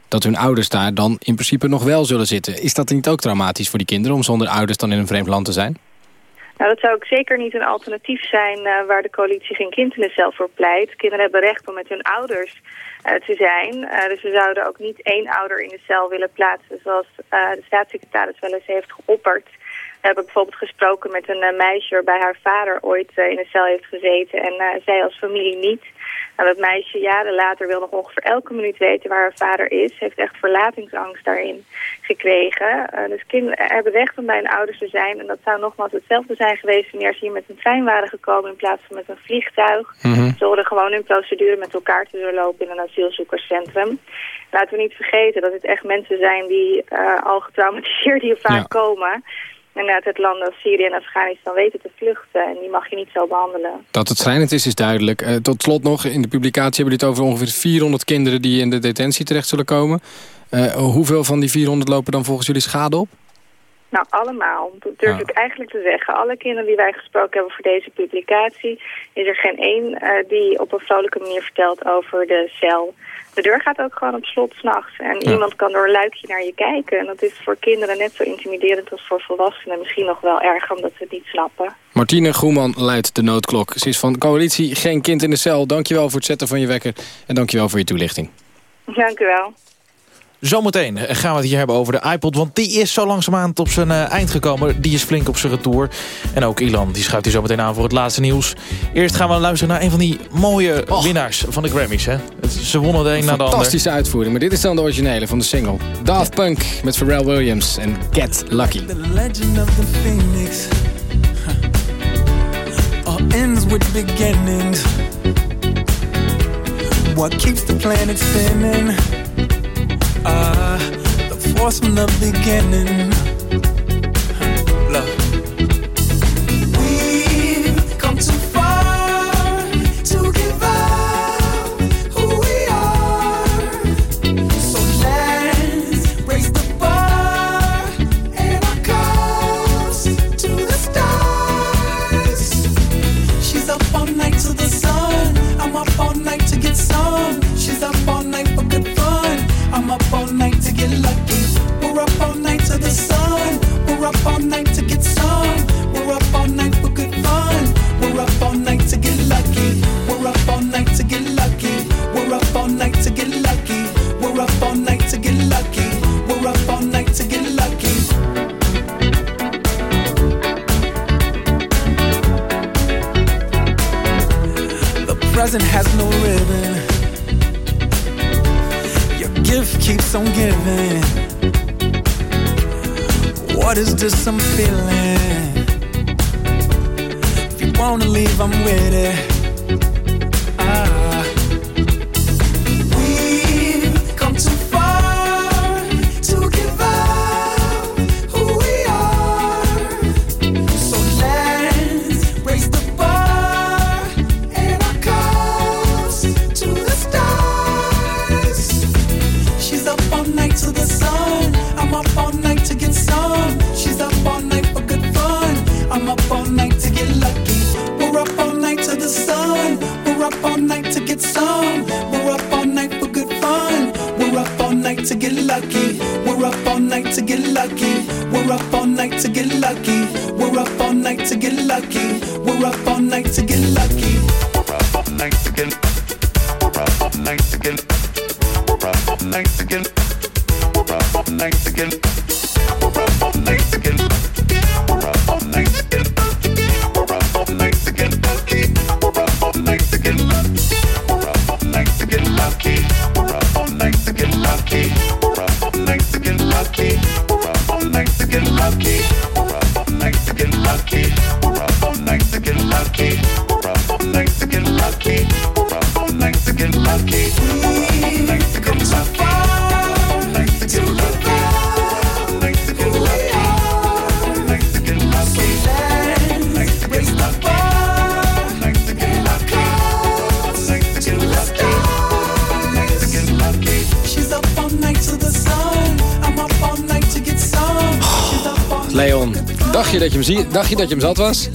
dat hun ouders daar dan in principe nog wel zullen zitten. Is dat niet ook traumatisch voor die kinderen... om zonder ouders dan in een vreemd land te zijn? Nou, dat zou ook zeker niet een alternatief zijn... Uh, waar de coalitie geen kind in de cel voor pleit. Kinderen hebben recht om met hun ouders uh, te zijn. dus we zouden ook niet één ouder in de cel willen plaatsen... zoals de staatssecretaris wel eens heeft geopperd... We hebben bijvoorbeeld gesproken met een uh, meisje waarbij haar vader ooit uh, in de cel heeft gezeten en uh, zij als familie niet. Nou, dat meisje jaren later wil nog ongeveer elke minuut weten waar haar vader is. Heeft echt verlatingsangst daarin gekregen. dus kinderen hebben recht om bij hun ouders te zijn. En dat zou nogmaals hetzelfde zijn geweest wanneer ze hier met een trein waren gekomen in plaats van met een vliegtuig. Mm -hmm. Ze horen gewoon hun procedure met elkaar te doorlopen in een asielzoekerscentrum. Laten we niet vergeten dat het echt mensen zijn die al getraumatiseerd hier vaak ja. komen en uit het land als Syrië en Afghanistan weten te vluchten. En die mag je niet zo behandelen. Dat het schrijnend is, is duidelijk. Uh, tot slot nog, in de publicatie hebben jullie het over ongeveer 400 kinderen... die in de detentie terecht zullen komen. Uh, hoeveel van die 400 lopen dan volgens jullie schade op? Nou, allemaal. Dat durf ik eigenlijk te zeggen. Alle kinderen die wij gesproken hebben voor deze publicatie... is er geen één uh, die op een vrolijke manier vertelt over de cel. De deur gaat ook gewoon op slot s'nachts. En ja. iemand kan door een luikje naar je kijken. En dat is voor kinderen net zo intimiderend als voor volwassenen. Misschien nog wel erger, omdat ze het niet snappen. Martine Groeman leidt de noodklok. Ze is van coalitie Geen Kind in de Cel. Dankjewel voor het zetten van je wekker. En dankjewel voor je toelichting. Dank u wel. Zometeen gaan we het hier hebben over de iPod. Want die is zo langzaamaan op zijn uh, eind gekomen. Die is flink op zijn retour. En ook Ilan die schuift hier zo meteen aan voor het laatste nieuws. Eerst gaan we luisteren naar een van die mooie oh. winnaars van de Grammys. Hè? Ze wonnen de een na de ander. Fantastische uitvoering. Maar dit is dan de originele van de single. Daft Punk met Pharrell Williams en Get Lucky. The legend of the phoenix. All ends with beginnings. What keeps the planet spinning? Uh, the force from the beginning. Up all night dat je hem, zie, dacht je dat je hem zat was?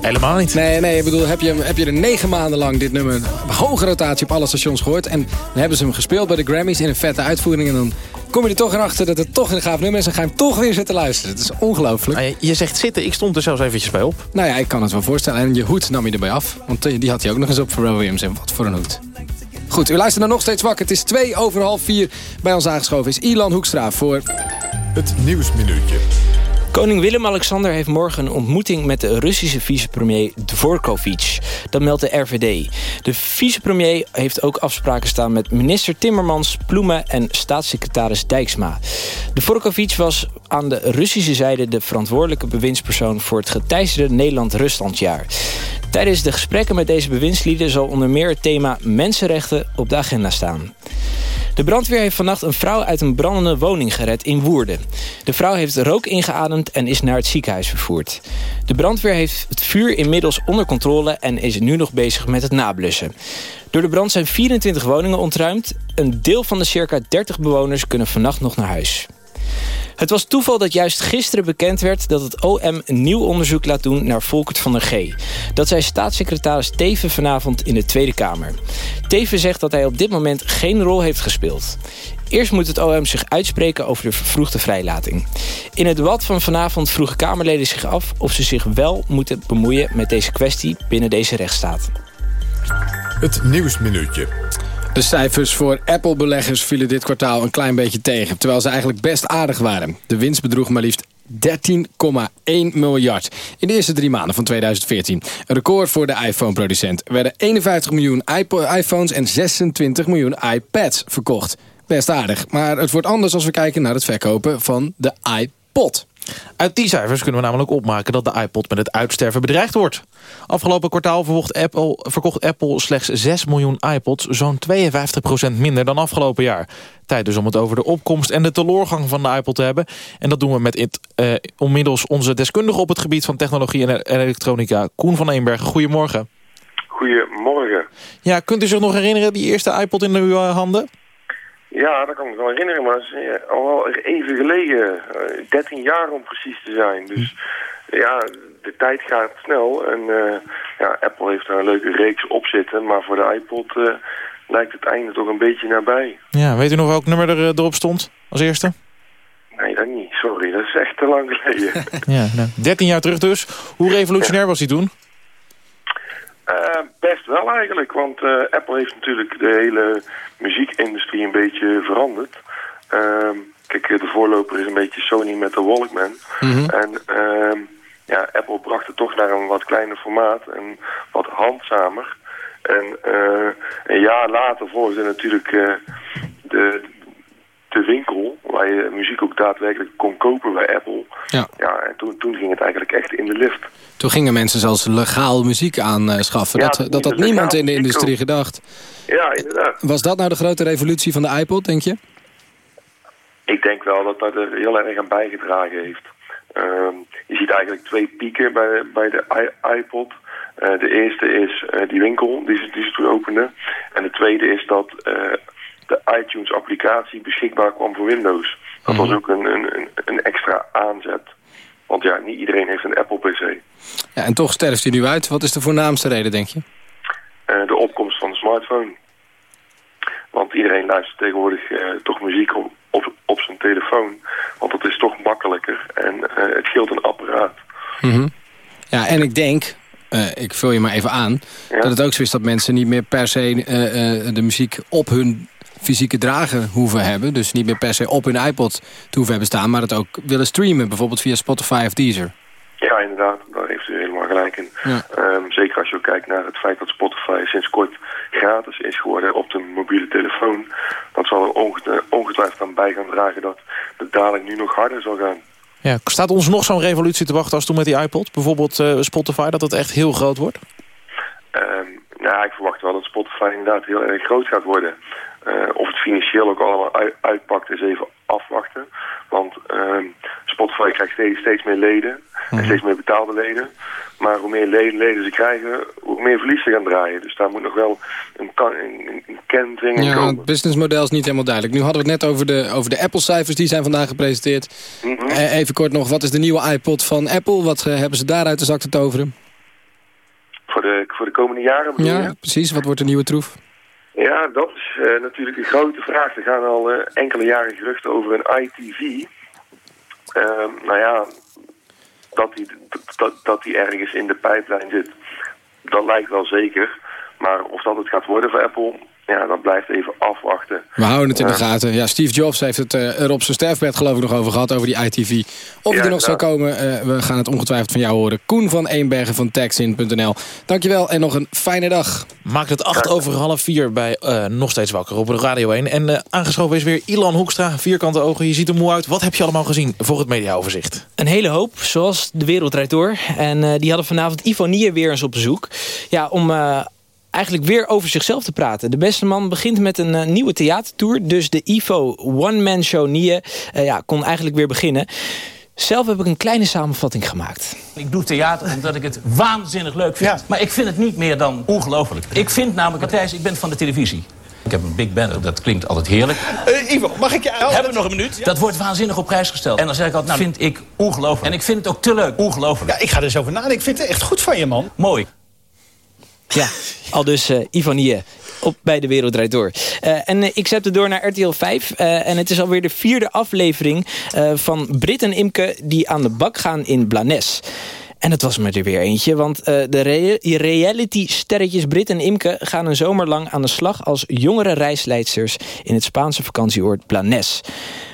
Helemaal niet. Nee, nee, ik bedoel, heb je, hem, heb je er negen maanden lang dit nummer... hoge rotatie op alle stations gehoord... en dan hebben ze hem gespeeld bij de Grammys in een vette uitvoering... en dan kom je er toch erachter dat het toch een gaaf nummer is... en ga je hem toch weer zitten luisteren. Het is ongelooflijk. Je- Je zegt zitten, ik stond er zelfs eventjes bij op. Nou ja, ik kan het wel voorstellen. En je hoed nam je erbij af. Want eh, die had hij ook nog eens op voor Williams. En wat voor een hoed. Goed, u luistert naar nog steeds wakker. Het is twee over half vier. Bij ons aangeschoven is Ilan Hoekstra voor... Het Nieuwsminuutje. Koning Willem-Alexander heeft morgen een ontmoeting met de Russische vicepremier Dvorkovic. Dat meldt de RVD. De vicepremier heeft ook afspraken staan met minister Timmermans, Ploemen en staatssecretaris Dijksma. Dvorkovic was aan de Russische zijde de verantwoordelijke bewindspersoon voor het geteisterde Nederland-Ruslandjaar. Tijdens de gesprekken met deze bewindslieden zal onder meer het thema mensenrechten op de agenda staan. De brandweer heeft vannacht een vrouw uit een brandende woning gered in Woerden. De vrouw heeft rook ingeademd en is naar het ziekenhuis vervoerd. De brandweer heeft het vuur inmiddels onder controle en is nu nog bezig met het nablussen. Door de brand zijn 24 woningen ontruimd. Een deel van de circa 30 bewoners kunnen vannacht nog naar huis. Het was toeval dat juist gisteren bekend werd dat het OM een nieuw onderzoek laat doen naar Volkert van der G. Dat zei staatssecretaris Teven vanavond in de Tweede Kamer. Teven zegt dat hij op dit moment geen rol heeft gespeeld. Eerst moet het OM zich uitspreken over de vervroegde vrijlating. In het debat van vanavond vroegen Kamerleden zich af of ze zich wel moeten bemoeien met deze kwestie binnen deze rechtsstaat. Het Nieuwsminuutje. De cijfers voor Apple-beleggers vielen dit kwartaal een klein beetje tegen. Terwijl ze eigenlijk best aardig waren. De winst bedroeg maar liefst 13,1 miljard in de eerste drie maanden van 2014. Een record voor de iPhone-producent. Er werden 51 miljoen iPhones en 26 miljoen iPads verkocht. Best aardig, maar het wordt anders als we kijken naar het verkopen van de iPod. Uit die cijfers kunnen we namelijk opmaken dat de iPod met het uitsterven bedreigd wordt. Afgelopen kwartaal verkocht Apple, verkocht Apple slechts 6 miljoen iPods, zo'n 52% minder dan afgelopen jaar. Tijd dus om het over de opkomst en de teloorgang van de iPod te hebben. En dat doen we met it, eh, onmiddels onze deskundige op het gebied van technologie en elektronica, Koen van Eenbergen. Goedemorgen. Goedemorgen. Ja, kunt u zich nog herinneren, die eerste iPod in uw eh, handen? Ja, dat kan ik me wel herinneren, maar het is eh, al wel even geleden. eh, 13 jaar om precies te zijn. Dus ja, de tijd gaat snel. En eh, ja, Apple heeft daar een leuke reeks op zitten. Maar voor de iPod eh, lijkt het einde toch een beetje nabij. Ja, weet u nog welk nummer er, eh, erop stond als eerste? Nee, dat niet. Sorry, dat is echt te lang geleden. Ja, nou, 13 jaar terug dus. Hoe revolutionair was die toen? Eh, best wel eigenlijk, want eh, Apple heeft natuurlijk de hele muziekindustrie een beetje veranderd. Ehm, kijk, de voorloper is een beetje Sony met de Walkman. En ehm, ja, Apple bracht het toch naar een wat kleiner formaat en wat handzamer. En eh, een jaar later volgde natuurlijk de, de winkel waar je muziek ook daadwerkelijk kon kopen bij Apple. Ja. Ja, en toen, toen ging het eigenlijk echt in de lift. Toen gingen mensen zelfs legaal muziek aanschaffen. Ja, dat, dat ze niemand in de industrie gedacht. Ja, inderdaad. Was dat nou de grote revolutie van de iPod, denk je? Ik denk wel dat dat er heel erg aan bijgedragen heeft. Ehm, je ziet eigenlijk twee pieken bij, bij de iPod. Eh, de eerste is eh, die winkel die ze, die ze toen openden. En de tweede is dat eh, de iTunes-applicatie beschikbaar kwam voor Windows. Dat was ook een, een, een- extra aanzet. Want ja, niet iedereen heeft een Apple-PC. Ja, en toch sterft hij nu uit. Wat is de voornaamste reden, denk je? Eh, de opkomst van de smartphone. Want iedereen luistert tegenwoordig eh, toch muziek op, op, op zijn telefoon. Want dat is toch makkelijker en eh, het scheelt een apparaat. Mhm. Ja, en ik denk, ik vul je maar even aan... dat het ook zo is dat mensen niet meer per se de muziek op hun fysieke drager hoeven hebben. Dus niet meer per se op hun iPod te hoeven hebben staan... maar het ook willen streamen, bijvoorbeeld via Spotify of Deezer. Ja, inderdaad, daar heeft u helemaal gelijk in. Ja. Ehm, zeker als je ook kijkt naar het feit dat Spotify sinds kort gratis is geworden op de mobiele telefoon. Dat zal er onget- ongetwijfeld aan bij gaan dragen dat het dadelijk nu nog harder zal gaan. Ja, staat ons nog zo'n revolutie te wachten als toen met die iPod? Bijvoorbeeld eh, Spotify, dat het echt heel groot wordt? Ehm, nou, ik verwacht wel dat Spotify inderdaad heel erg groot gaat worden. Eh, of het financieel ook allemaal ui- uitpakt is even afwachten. Want ehm, Spotify krijgt steeds, steeds meer leden. En steeds meer betaalde leden. Maar hoe meer leden, leden ze krijgen, hoe meer verlies ze gaan draaien. Dus daar moet nog wel een, een, een kentering in Ja, komen. het businessmodel is niet helemaal duidelijk. Nu hadden we het net over de, over de Apple-cijfers, die zijn vandaag gepresenteerd. Mhm. Eh, even kort nog, wat is de nieuwe iPod van Apple? Wat eh, hebben ze daar uit de zak te toveren? Voor, de, voor de komende jaren bedoel je? Ja, precies. Wat wordt de nieuwe troef? Ja, dat is eh, natuurlijk een grote vraag. Er gaan al eh, enkele jaren geruchten over een ITV. Ehm, nou ja, dat die, dat, dat die ergens in de pijplijn zit, dat lijkt wel zeker. Maar of dat het gaat worden voor Apple, ja, dat blijft even afwachten. We houden het in de gaten. Ja, Steve Jobs heeft het eh, er op zijn sterfbed geloof ik nog over gehad, over die ITV. Of het Ja, er nog zou komen, eh, we gaan het ongetwijfeld van jou horen. Koen van Eenbergen van Taxin.nl. Dankjewel en nog een fijne dag. Maakt het acht over half vier bij eh, Nog Steeds Wakker op Radio 1. En eh, aangeschoven is weer Ilan Hoekstra, vierkante ogen. Je ziet er moe uit. Wat heb je allemaal gezien voor het mediaoverzicht? Een hele hoop, zoals de wereld draait door. En eh, die hadden vanavond Ivonie weer eens op bezoek. Ja, om eh, eigenlijk weer over zichzelf te praten. De beste man begint met een eh, nieuwe theatertour. Dus de Ivo One Man Show Nie eh, ja, kon eigenlijk weer beginnen. Zelf heb ik een kleine samenvatting gemaakt. Ik doe theater omdat ik het waanzinnig leuk vind. Maar ik vind het niet meer dan ongelooflijk. Ik vind namelijk, Matthijs, ik ben van de televisie. Ik heb een big banner, dat klinkt altijd heerlijk. Ivo, mag ik je Hebben we nog een minuut? Dat wordt waanzinnig op prijs gesteld. En dan zeg ik altijd, nou, vind ik ongelooflijk. En ik vind het ook te leuk. Ongelooflijk. Ja, ik ga er eens over nadenken. Ik vind het echt goed van je, man. Mooi. Ja, al dus uh, Ivonie op bij De Wereld Draait Door. Uh, en uh, ik zette door naar RTL 5. Uh, en het is alweer de vierde aflevering van Brit en Imke... die aan de bak gaan in Blanes. En het was me er weer eentje, want de re reality-sterretjes Brit en Imke... gaan een zomer lang aan de slag als jongere reisleidsters... in het Spaanse vakantieoord Blanes.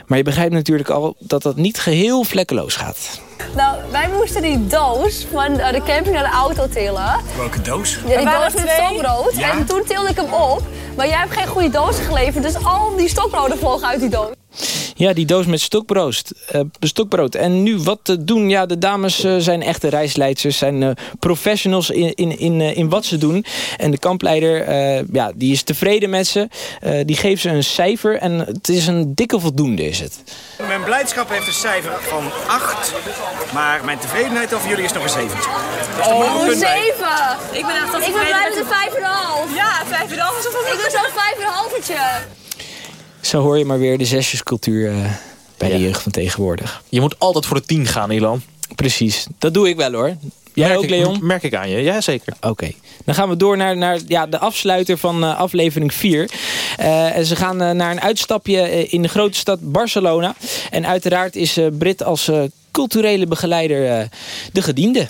Maar je begrijpt natuurlijk al dat dat niet geheel vlekkeloos gaat. Nou, wij moesten die doos van uh, de camping naar de auto tillen. Welke doos? Ja, die doos met stokbrood. Ja. En toen tilde ik hem op. Maar jij hebt geen goede doos geleverd, dus al die stokbroden vlogen uit die doos. Ja, die doos met stokbrood. eh, stokbrood. En nu wat te doen? Ja, de dames eh, zijn echte reisleidsters. Zijn eh, professionals in, in, in, eh, in wat ze doen. En de kampleider, eh, ja, die is tevreden met ze. Eh, die geeft ze een cijfer. En het is een dikke voldoende, is het. Mijn blijdschap heeft een cijfer van 8, maar mijn tevredenheid over jullie is nog een 7. Dus daar moet ik een Oh, punt bij. zeven! Ik ben echt Ik ben blij met een vijf en een half. Ja, vijf en een half is Ik ben zo'n vijf en een halvertje. Zo hoor je maar weer de zesjescultuur eh, bij de jeugd van tegenwoordig. Je moet altijd voor de tien gaan, Ilan. Precies, dat doe ik wel hoor. Jij Merk ook, ik- Leon? Merk ik aan je, ja zeker. Oké, dan gaan we door naar, naar ja, de afsluiter van eh, aflevering 4. Eh, en ze gaan eh, naar een uitstapje eh, in de grote stad Barcelona. En uiteraard is eh, Brit als eh, culturele begeleider eh, de gediende.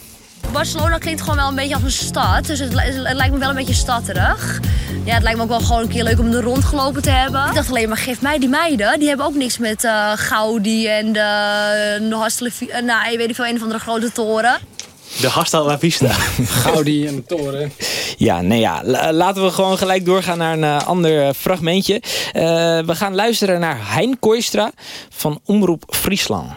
Barcelona klinkt gewoon wel een beetje als een stad. Dus het, li- het lijkt me wel een beetje stadterig. Ja, het lijkt me ook wel gewoon een keer leuk om er rondgelopen te hebben. Ik dacht alleen maar, geef mij die meiden. Die hebben ook niks met eh Gaudi en de, de Hostel- eh, Nou, je weet niet veel, een of andere grote toren. De Hasta la Vista. Gaudi en de toren. Ja, nee ja, la- laten we gewoon gelijk doorgaan naar een eh, ander eh, fragmentje. Eh, we gaan luisteren naar Hein Kooistra van Omroep Friesland.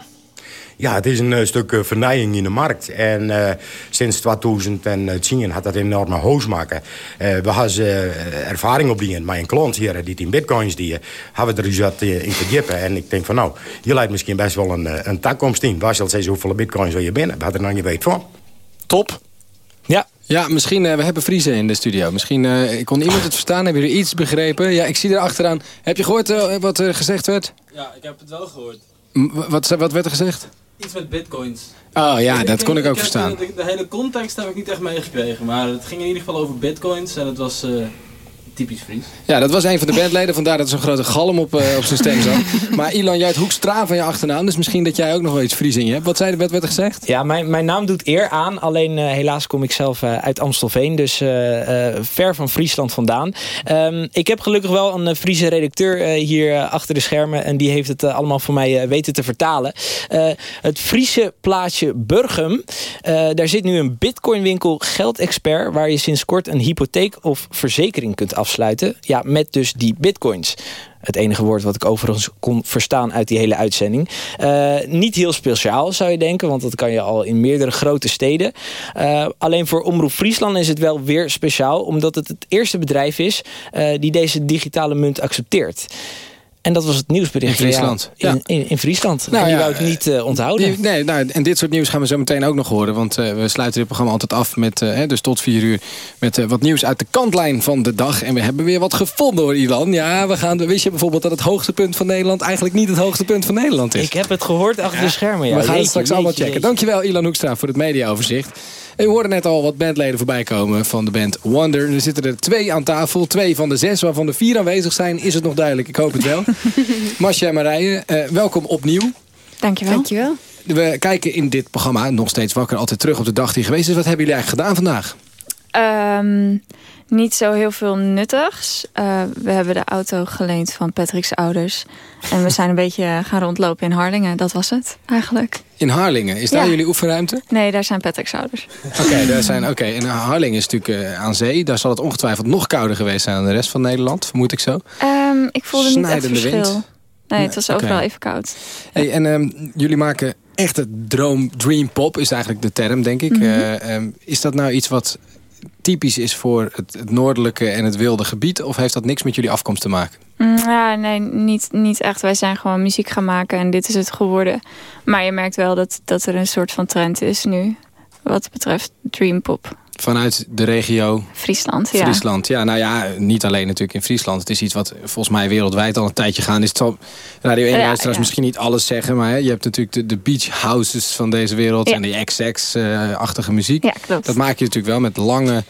Ja, het is een eh, stuk eh, vernijing in de markt. En eh, sinds 2010 had dat een enorme hoos maken. Eh, we hadden eh, ervaring op die met een klant hier die in bitcoins die hebben we er dus wat in verdiepen. En ik denk van nou, je lijkt misschien best wel een, een toekomst in. Waar zal zeggen hoeveel bitcoins wil je binnen? Wat er dan je weet van. Top. Ja. Ja, misschien, we hebben Friese in de studio. Misschien eh, kon iemand het verstaan, hebben jullie iets begrepen? Ja, ik zie er achteraan. Heb je gehoord eh, wat er gezegd werd? Ja, ik heb het wel gehoord. M- wat, wat werd er gezegd? Iets met bitcoins. Oh ja, dat kon ik ook verstaan. De, de hele context heb ik niet echt meegekregen. Maar het ging in ieder geval over bitcoins. En het was eh, typisch Fries. Ja, dat was een van de bandleden, vandaar dat er zo'n grote galm op, eh, op zijn stem zat. Maar Ilan, jij hebt Hoekstra van je achternaam, dus misschien dat jij ook nog wel iets Fries in je hebt. Wat, zei, wat werd er gezegd? Ja, mijn, mijn naam doet eer aan. Alleen eh, helaas kom ik zelf eh, uit Amstelveen. Dus eh, eh, ver van Friesland vandaan. Ehm, ik heb gelukkig wel een Friese redacteur eh, hier achter de schermen. En die heeft het allemaal voor mij eh, weten te vertalen. Eh, het Friese plaatsje Burgum. eh, daar zit nu een bitcoinwinkel Geldexpert. Waar je sinds kort een hypotheek of verzekering kunt afsluiten. Ja, met dus die bitcoins. Het enige woord wat ik overigens kon verstaan uit die hele uitzending. Eh, niet heel speciaal zou je denken, want dat kan je al in meerdere grote steden. Eh, alleen voor Omroep Friesland is het wel weer speciaal, omdat het het eerste bedrijf is eh, die deze digitale munt accepteert. En dat was het nieuwsbericht. In Friesland. Ja, in, in, in Friesland. Nou en die ja, wou ik niet eh, onthouden. Die- nee, nou, en dit soort nieuws gaan we zo meteen ook nog horen. Want eh, we sluiten dit programma altijd af met, eh, hè, dus tot vier uur, met wat nieuws uit de kantlijn van de dag. En we hebben weer wat gevonden hoor, Ilan. Ja, we gaan, wist je bijvoorbeeld dat het hoogtepunt van Nederland eigenlijk niet het hoogtepunt van Nederland is? Ik heb het gehoord achter de schermen. Ja. we gaan het Jeetje, straks allemaal checken. jeetje. Dankjewel Ilan Hoekstra voor het mediaoverzicht. En we hoorden net al wat bandleden voorbij komen van de band Wonder. Er zitten er twee aan tafel. Twee van de zes, waarvan er vier aanwezig zijn. Is het nog duidelijk? Ik hoop het wel. Masja en Marije, eh, welkom opnieuw. Dankjewel. Dankjewel. We kijken in dit programma, nog steeds wakker, altijd terug op de dag die geweest is. Wat hebben jullie eigenlijk gedaan vandaag? Ehm, niet zo heel veel nuttigs. Eh, we hebben de auto geleend van Patrick's ouders. En we zijn een beetje gaan rondlopen in Harlingen. Dat was het eigenlijk. In Harlingen. Is daar Ja. jullie oefenruimte? Nee, daar zijn Patrick's ouders. Oké, daar zijn. Oké, en Harlingen is natuurlijk eh, aan zee. Daar zal het ongetwijfeld nog kouder geweest zijn dan de rest van Nederland, vermoed ik zo. Ehm, ik voelde niet echt verschil. wind. Nee, het was overal even koud. Hey, en ehm, jullie maken echte droom, dream pop, is eigenlijk de term, denk ik. Mhm. Eh, ehm, is dat nou iets wat typisch is voor het, noordelijke en het wilde gebied? Of heeft dat niks met jullie afkomst te maken? Mm, Ja, nee, niet, niet echt. Wij zijn gewoon muziek gaan maken en dit is het geworden. Maar je merkt wel dat, dat er een soort van trend is nu. Wat betreft dreampop. Vanuit de regio Friesland, ja. Friesland. Ja, nou ja, niet alleen natuurlijk in Friesland. Het is iets wat volgens mij wereldwijd al een tijdje gaan is. Het zal Radio 1 Ja, luisteraars ja. misschien niet alles zeggen. Maar hè, je hebt natuurlijk de, de beach houses van deze wereld. Ja. En die XX-achtige muziek. Ja, klopt. Dat maak je natuurlijk wel met lange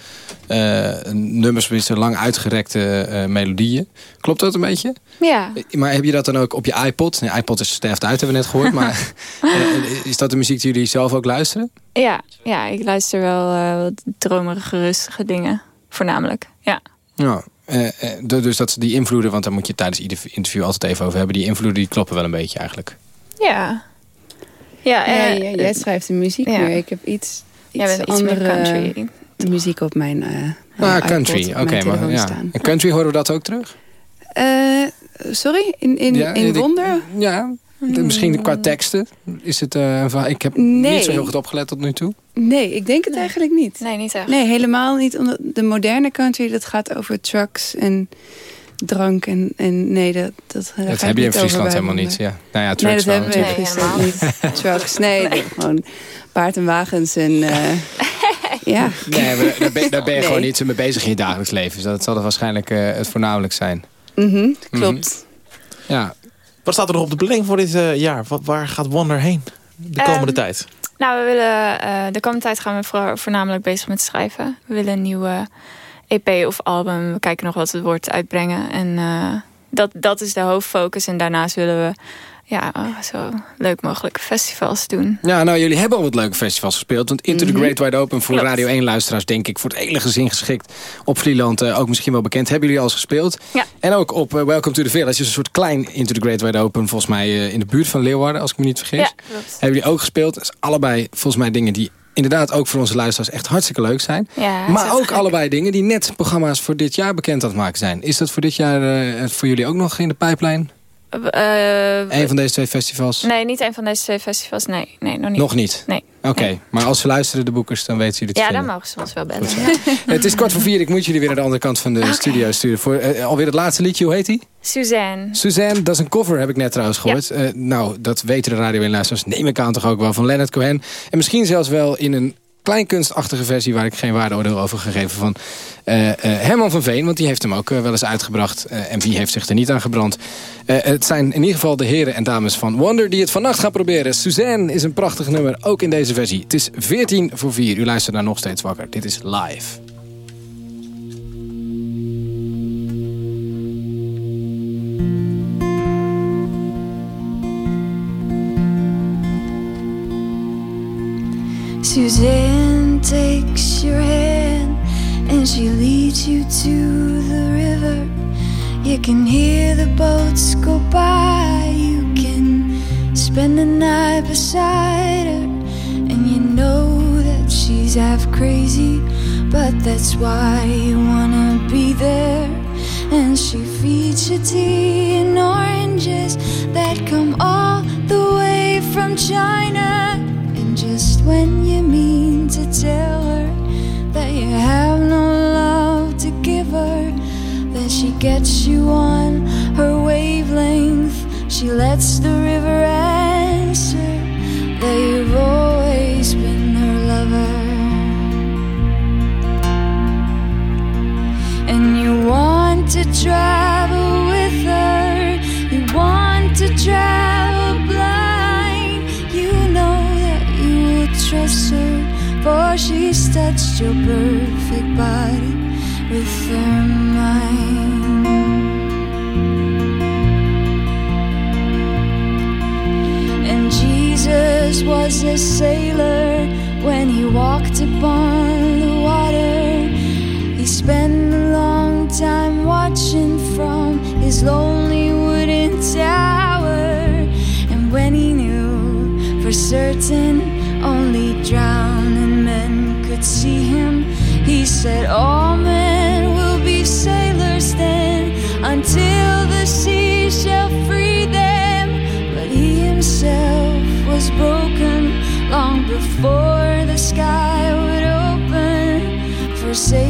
eh, nummers. Met lang uitgerekte eh, melodieën. Klopt dat een beetje? Ja. Maar heb je dat dan ook op je iPod? Nee, iPod is sterft uit, hebben we net gehoord. Maar eh, is dat de muziek die jullie zelf ook luisteren? Ja, ja, ik luister wel eh, wat dromerige, rustige dingen. Voornamelijk, ja. Ja, eh, eh, du- dus dat die invloeden, want daar moet je tijdens ieder interview altijd even over hebben. Die invloeden die kloppen wel een beetje eigenlijk. Ja. Ja, Ja, eh, jij, jij schrijft de muziek ja. nu. Ik heb iets, Jij iets bent iets meer andere country. muziek op mijn eh Ah, iPod, country. Oké, maar ja. staan. En country horen we dat ook terug? Eh, Sorry? In, in, Ja, in ik- Wonder? Ja, de- misschien qua teksten. Is het, eh, een verhaal- ik heb Nee. niet zo heel goed opgelet tot nu toe. Nee, ik denk het eigenlijk niet. Nee, niet echt. Nee, helemaal niet. Omdat de moderne country, dat gaat over trucks en drank. En, en nee, dat, dat, daar Dat ga heb je in Friesland helemaal niet. Ja. Nou ja, Nee, trucks dat wel hebben we in. Friesland niet. Trucks, nee, nee, gewoon paard en wagens en... eh, ja. Nee, maar daar ben, daar ben je Nee. gewoon niet zo mee bezig in je dagelijks leven. Dus dat zal er waarschijnlijk eh, het voornamelijk zijn. Mhm, klopt. Ja. Wat staat er nog op de planning voor dit eh, jaar? Wat, waar gaat Wonder heen de komende Ehm, tijd? Nou, we willen, eh, de komende tijd gaan we voor- voornamelijk bezig met schrijven. We willen een nieuwe EP of album. We kijken nog wat het wordt uitbrengen. En eh, dat, dat is de hoofdfocus. En daarnaast willen we ja, oh, zo leuk mogelijke festivals doen. Ja, nou, jullie hebben al wat leuke festivals gespeeld. Want Into the Mhm. Great Wide Open voor Klopt. Radio 1-luisteraars... denk ik voor het hele gezin geschikt. Op Vlieland eh, ook misschien wel bekend. Hebben jullie al eens gespeeld? Ja. En ook op eh, Welcome to the Village. is een soort klein Into the Great Wide Open. Volgens mij eh, in de buurt van Leeuwarden, als ik me niet vergis. Ja. Hebben jullie ook gespeeld? Dat is allebei volgens mij dingen die inderdaad ook voor onze luisteraars echt hartstikke leuk zijn. Ja, maar ook gek. allebei dingen die net programma's voor dit jaar bekend aan het maken zijn. Is dat voor dit jaar eh, voor jullie ook nog in de pijplijn? Eh, Een van deze twee festivals? Nee, niet een van deze twee festivals. Nee, nee nog niet. Nog niet? Nee. Oké, maar als ze luisteren, de boekers, dan weten jullie het Ja, te dan vinden. mogen ze ons wel bellen. Het is kwart voor vier, ik moet jullie weer naar de andere kant van de studio sturen. Voor eh, alweer het laatste liedje, hoe heet die? Suzanne. Suzanne, dat is een cover, heb ik net trouwens gehoord. Eh, nou, dat weten de Radio 1 luisteraars, neem ik aan toch ook wel, van Leonard Cohen. En misschien zelfs wel in een kleinkunstachtige versie... waar ik geen waardeoordeel over gegeven van eh, eh, Herman van Veen. Want die heeft hem ook eh, wel eens uitgebracht. En wie heeft zich er niet aan gebrand? Het zijn in ieder geval de heren en dames van Wonder... die het vannacht gaan proberen. Suzanne is een prachtig nummer, ook in deze versie. Het is 14 voor 4. U luistert naar Nog Steeds Wakker. Dit is live. Suzanne takes your hand and she leads you to the river. You can hear the boats go by. You can spend the night beside her, and you know that she's half crazy, but that's why you wanna be there. And she feeds you tea and oranges tell her that you have no love to give her, then she gets you on her wavelength. She lets the river your bird. Said, All men will be sailors then until the sea shall free them. But he himself was broken long before the sky would open. Forsaken,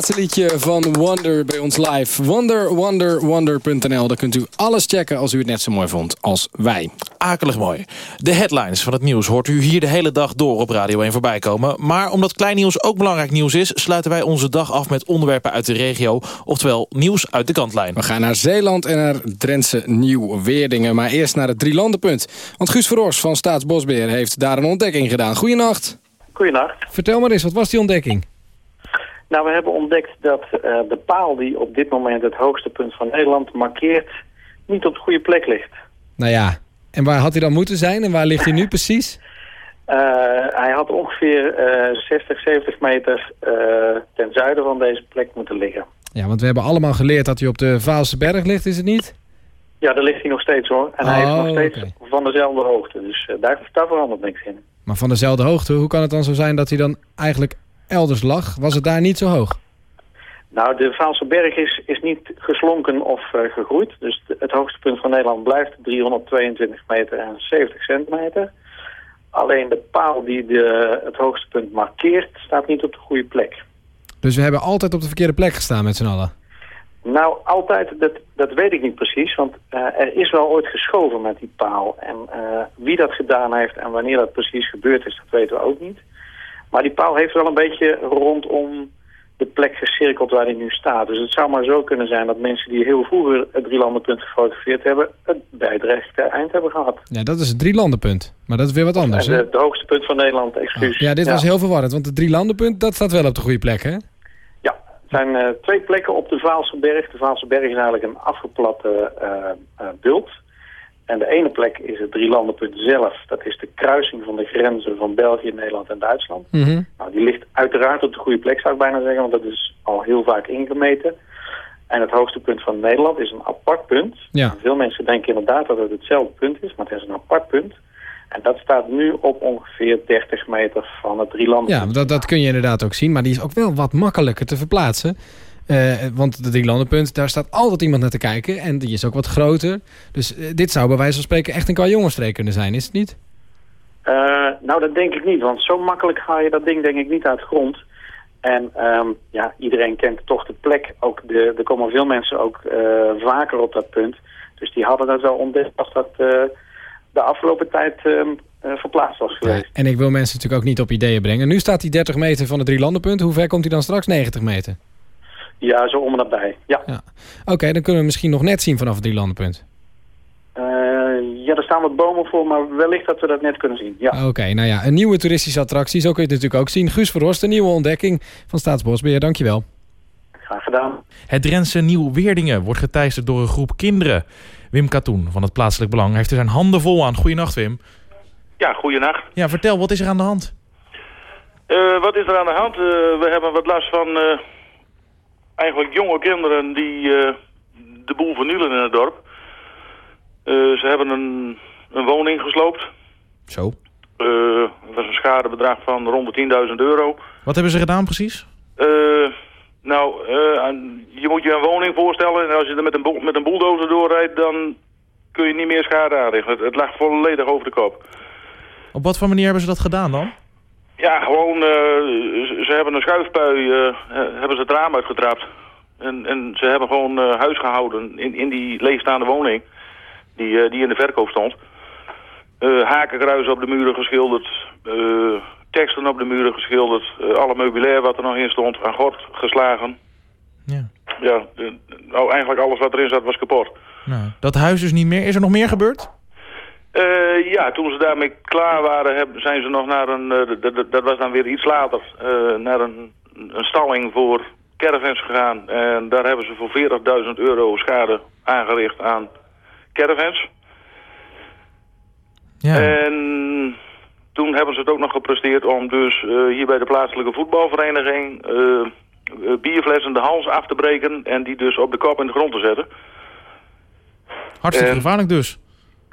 laatste liedje van Wonder bij ons live. Wonder, wonder, wonder.nl. Daar kunt u alles checken als u het net zo mooi vond als wij. Akelig mooi. De headlines van het nieuws hoort u hier de hele dag door op Radio 1 voorbij komen. Maar omdat klein nieuws ook belangrijk nieuws is... sluiten wij onze dag af met onderwerpen uit de regio. Oftewel nieuws uit de kantlijn. We gaan naar Zeeland en naar Drentse Nieuw-Weerdingen. Maar eerst naar het Drielandenpunt. Want Guus Verhors van Staatsbosbeheer heeft daar een ontdekking gedaan. Goeienacht. Goedenacht. Vertel maar eens, wat was die ontdekking? Nou, we hebben ontdekt dat eh, de paal die op dit moment het hoogste punt van Nederland markeert, niet op de goede plek ligt. Nou ja, en waar had hij dan moeten zijn en waar ligt hij nu precies? Eh, hij had ongeveer eh, 60, 70 meter eh, ten zuiden van deze plek moeten liggen. Ja, want we hebben allemaal geleerd dat hij op de Vaalse berg ligt, is het niet? Ja, daar ligt hij nog steeds hoor. En hij is Oh, nog steeds oké. van dezelfde hoogte. Dus eh, daar, daar verandert niks in. Maar van dezelfde hoogte, hoe kan het dan zo zijn dat hij dan eigenlijk elders lag? Was het daar niet zo hoog? Nou, de Vaalse berg is, is niet geslonken of eh, gegroeid. Dus het hoogste punt van Nederland blijft 322 meter en 70 centimeter. Alleen de paal die de, het hoogste punt markeert, staat niet op de goede plek. Dus we hebben altijd op de verkeerde plek gestaan met z'n allen. Nou, altijd, dat, dat weet ik niet precies, want eh, er is wel ooit geschoven met die paal. En eh, wie dat gedaan heeft en wanneer dat precies gebeurd is, dat weten we ook niet. Maar die paal heeft wel een beetje rondom de plek gecirkeld waar hij nu staat. Dus het zou maar zo kunnen zijn dat mensen die heel vroeger het drielandenpunt gefotografeerd hebben, het bij het rechte eind hebben gehad. Ja, dat is het drielandenpunt. Maar dat is weer wat anders, en hè? de, het hoogste punt van Nederland, excuus. Ja, dit was heel verwarrend, want het drielandenpunt, dat staat wel op de goede plek, hè? Er zijn eh, twee plekken op de Vaalse berg. De Vaalse berg is eigenlijk een afgeplatte eh, eh, bult. En de ene plek is het drielandenpunt zelf. Dat is de kruising van de grenzen van België, Nederland en Duitsland. Mhm. Nou, die ligt uiteraard op de goede plek, zou ik bijna zeggen, want dat is al heel vaak ingemeten. En het hoogste punt van Nederland is een apart punt. Ja. Veel mensen denken inderdaad dat het hetzelfde punt is, maar het is een apart punt. En dat staat nu op ongeveer 30 meter van het drielandenpunt. Ja, dat, dat kun je inderdaad ook zien. Maar die is ook wel wat makkelijker te verplaatsen. Eh, want de drielandenpunt, daar staat altijd iemand naar te kijken. En die is ook wat groter. Dus eh, dit zou bij wijze van spreken echt een qua jongensstreek kunnen zijn, is het niet? Eh, nou, dat denk ik niet, want zo makkelijk haal je dat ding denk ik niet uit de grond. En ehm, ja, iedereen kent toch de plek. Ook de, er komen veel mensen ook vaker op dat punt. Dus die hadden dat wel ontdekt als dat de afgelopen tijd ehm, eh, verplaatst was geweest. En ik wil mensen natuurlijk ook niet op ideeën brengen. Nu staat hij 30 meter van het drielandenpunt. Hoe ver komt hij dan straks? 90 meter. Ja, zo om en nabij. Ja. Oké, dan kunnen we misschien nog net zien vanaf het drielandenpunt. Eh, ja, er staan wat bomen voor, maar wellicht dat we dat net kunnen zien. Ja. Oké, nou ja, een nieuwe toeristische attractie. Zo kun je het natuurlijk ook zien. Guus Verhorst, een nieuwe ontdekking van Staatsbosbeheer. Dankjewel. Graag gedaan. Het Drentse Nieuw-Weerdingen wordt geteisterd door een groep kinderen. Wim Katoen van het Plaatselijk Belang heeft er zijn handen vol aan. Goedenacht, Wim. Ja, goeienacht. Ja, vertel, wat is er aan de hand? Eh, wat is er aan de hand? Eh, we hebben wat last van eh, eigenlijk jonge kinderen die eh, de boel vernielen in het dorp. Eh, ze hebben een, een woning gesloopt. Zo. Eh, dat was een schadebedrag van rond de 10.000 euro. Wat hebben ze gedaan precies? Eh, nou, eh, je moet je een woning voorstellen en als je er met een, boel- met een bulldozer doorrijdt, dan kun je niet meer schade aanrichten. Het, het lag volledig over de kop. Op wat voor manier hebben ze dat gedaan dan? Ja, gewoon, eh, ze, hebben een schuifpui, eh, hebben ze het raam uitgetrapt. En, en ze hebben gewoon eh, huis gehouden in, in die leegstaande woning, die, die in de verkoop stond. Hakenkruizen op de muren geschilderd, teksten op de muren geschilderd, alle meubilair wat er nog in stond aan gort geslagen. Ja. ja, nou, eigenlijk alles wat erin zat was kapot. Nou, dat huis is niet meer. Is er nog meer gebeurd? Eh, ja, toen ze daarmee klaar waren, heb- zijn ze nog naar een, eh, dat was dan weer iets later, eh, naar een, een stalling voor caravans gegaan. En daar hebben ze voor 40.000 euro schade aangericht aan caravans. En toen hebben ze het ook nog gepresteerd om dus hier bij de plaatselijke voetbalvereniging bierflessen de hals af te breken en die dus op de kop in de grond te zetten. Hartstikke En- gevaarlijk dus.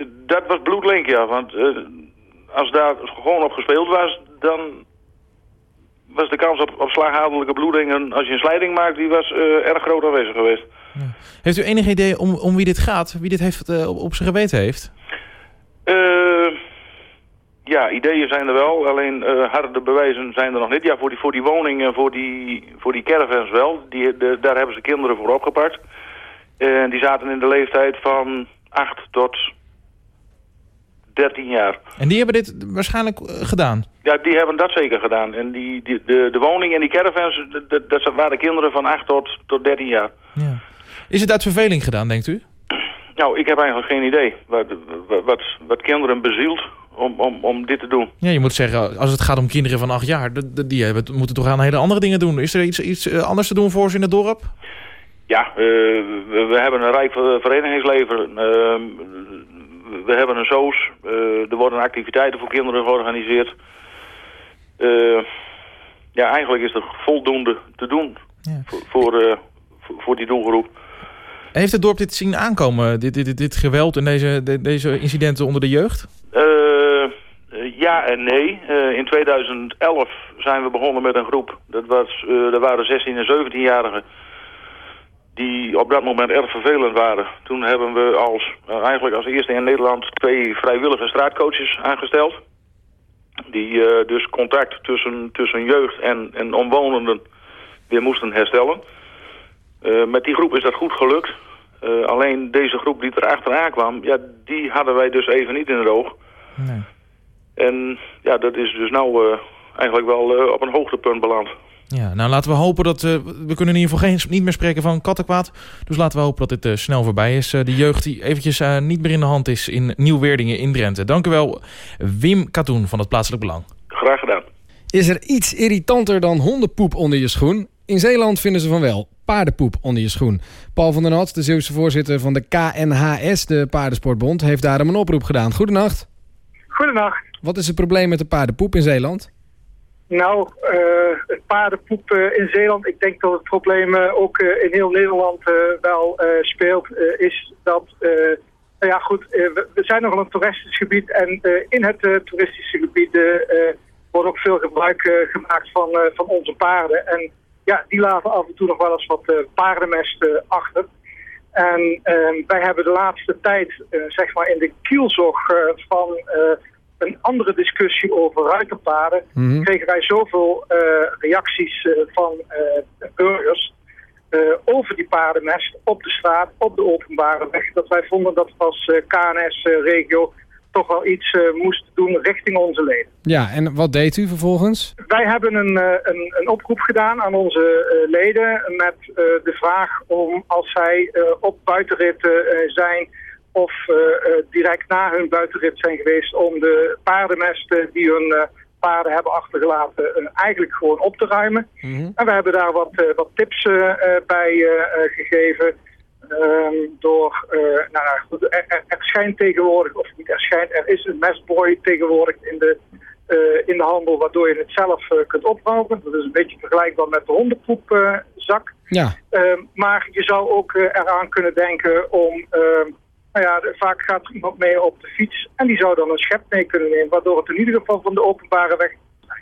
Dat was bloedlink, ja. Want eh, als daar gewoon op gespeeld was, dan was de kans op, op slaghoudelijke bloedingen... als je een slijding maakt, die was eh, erg groot aanwezig geweest. Heeft u enig idee om, om wie dit gaat? Wie dit heeft, eh, op, op zijn geweten heeft? Ja, ideeën zijn er wel. Alleen harde bewijzen zijn er nog niet. Ja, voor die, voor die woningen, voor die, voor die caravans wel. Die, de, daar hebben ze kinderen voor opgepakt. En die zaten in de leeftijd van 8 tot 13 jaar. En die hebben dit waarschijnlijk eh, gedaan. Ja, die hebben dat zeker gedaan. En die, die, de, de woning en die caravans, dat- waren kinderen van 8 tot, tot 13 jaar. Is het uit verveling gedaan, denkt u? Nou, ik heb eigenlijk geen idee wat, wat, wat, kinderen bezielt om, om, om dit te doen. Ja, je moet zeggen, als het gaat om kinderen van acht jaar... de- de- die hebben, moeten toch aan hele andere dingen doen. Is er iets, iets eh, anders te doen voor ze in het dorp? Ja, eh, we, we hebben een rijk ver- verenigingsleven. Ehm, we hebben een soos. Eh, er worden activiteiten voor kinderen georganiseerd. Eh, ja, eigenlijk is er voldoende te doen voor, voor, eh, voor, voor die doelgroep. Heeft het dorp dit zien aankomen? Dit, dit, dit, dit geweld en deze, de- deze incidenten onder de jeugd? Ja en nee. In 2011 zijn we begonnen met een groep. Dat, was, dat waren 16 en 17-jarigen die op dat moment erg vervelend waren. Toen hebben we als, eh, eigenlijk als eerste in Nederland twee vrijwillige straatcoaches aangesteld. Die eh, dus contact tussen, tussen jeugd en, en omwonenden weer moesten herstellen. Eh, met die groep is dat goed gelukt. Alleen deze groep die er achteraan kwam, ja, die hadden wij dus even niet in het oog. En ja, dat is dus nou eh, eigenlijk wel op een hoogtepunt beland. Ja, nou laten we hopen dat... eh, we kunnen in ieder geval geen, niet meer spreken van kattenkwaad. Dus laten we hopen dat dit eh, snel voorbij is. Eh, de jeugd die eventjes eh, niet meer in de hand is in Nieuw-Weerdingen in Drenthe. Dank u wel, Wim Katoen van het Plaatselijk Belang. Graag gedaan. Is er iets irritanter dan hondenpoep onder je schoen? In Zeeland vinden ze van wel. Paardenpoep onder je schoen. Paul van der Nat, de Zeeuwse voorzitter van de KNHS, de Paardensportbond, heeft daarom een oproep gedaan. Goedenacht. Goedenacht. Wat is het probleem met de paardenpoep in Zeeland? Nou, eh, paardenpoep eh, in Zeeland, ik denk dat het probleem eh, ook eh, in heel Nederland wel speelt, is dat, nou ja goed, we, zijn nogal een toeristisch gebied en in het toeristische gebied wordt ook veel gebruik gemaakt van, van onze paarden. En ja, die laten af en toe nog wel eens wat paardenmest achter. En wij hebben de laatste tijd, zeg maar in de kielzog van een andere discussie over ruiterpaarden, Mhm. kregen wij zoveel eh, reacties eh, van eh, burgers over die paardenmest op de straat, op de openbare weg, dat wij vonden dat we als KNS-regio toch wel iets moesten doen richting onze leden. Ja, en wat deed u vervolgens? Wij hebben een, een, een oproep gedaan aan onze leden met de vraag om als zij op buitenritten zijn of eh, eh, direct na hun buitenrit zijn geweest om de paardenmesten die hun eh, paarden hebben achtergelaten eigenlijk gewoon op te ruimen. En we hebben daar wat, wat tips bij gegeven. Door, nou er, er- er schijnt tegenwoordig, of niet er schijnt, er is een mestboy tegenwoordig in de, in de handel, waardoor je het zelf kunt opruimen. Dat is een beetje vergelijkbaar met de hondenpoepzak. Ja. Ehm, maar je zou ook eraan kunnen denken om, ehm, nou ja, vaak gaat er iemand mee op de fiets en die zou dan een schep mee kunnen nemen, waardoor het in ieder geval van de openbare weg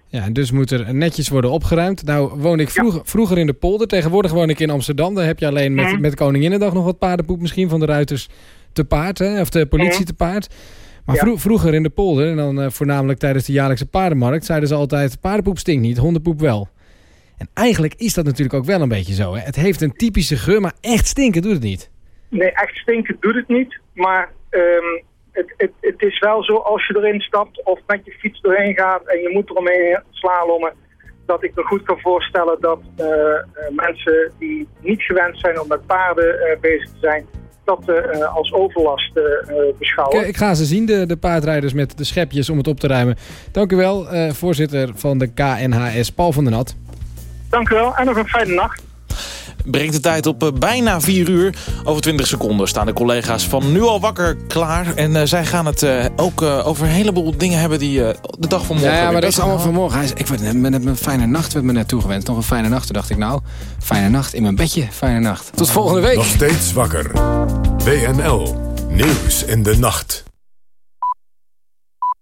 Ja, dus moet er netjes worden opgeruimd. Nou woon ik vroeger, vroeger in de polder. Tegenwoordig woon ik in Amsterdam. Daar heb je alleen met, Mhm. met Koninginnedag nog wat paardenpoep misschien van de ruiters te paard. Hè? Of de politie Mhm. te paard. Maar vro- vroeger in de polder, en dan eh, voornamelijk tijdens de jaarlijkse paardenmarkt... zeiden ze altijd, paardenpoep stinkt niet, hondenpoep wel. En eigenlijk is dat natuurlijk ook wel een beetje zo. Hè? Het heeft een typische geur, maar echt stinken doet het niet. Nee, echt stinken doet het niet. Maar ehm, het, het, het is wel zo als je erin stapt of met je fiets doorheen gaat en je moet eromheen slalommen. dat ik me goed kan voorstellen dat eh, eh, mensen die niet gewend zijn om met paarden eh, bezig te zijn, dat eh, als overlast beschouwen. Ik, ik ga ze zien, de, de paardrijders met de schepjes om het op te ruimen. Dank u wel, voorzitter van de KNHS, Paul van den Nat. Dank u wel en nog een fijne nacht. Brengt de tijd op eh, bijna 4 uur. Over 20 seconden staan de collega's van Nu al wakker klaar. En eh, zij gaan het eh, ook eh, over een heleboel dingen hebben die eh, de dag van morgen... Ja, ja, maar dat is allemaal vanmorgen. Hij ik word met een fijne nacht werd me net toegewenst. Nog een fijne nacht. Toen dacht ik, nou, fijne nacht in mijn bedje. Fijne nacht. Tot volgende week. Nog steeds wakker. WNL. Nieuws in de nacht.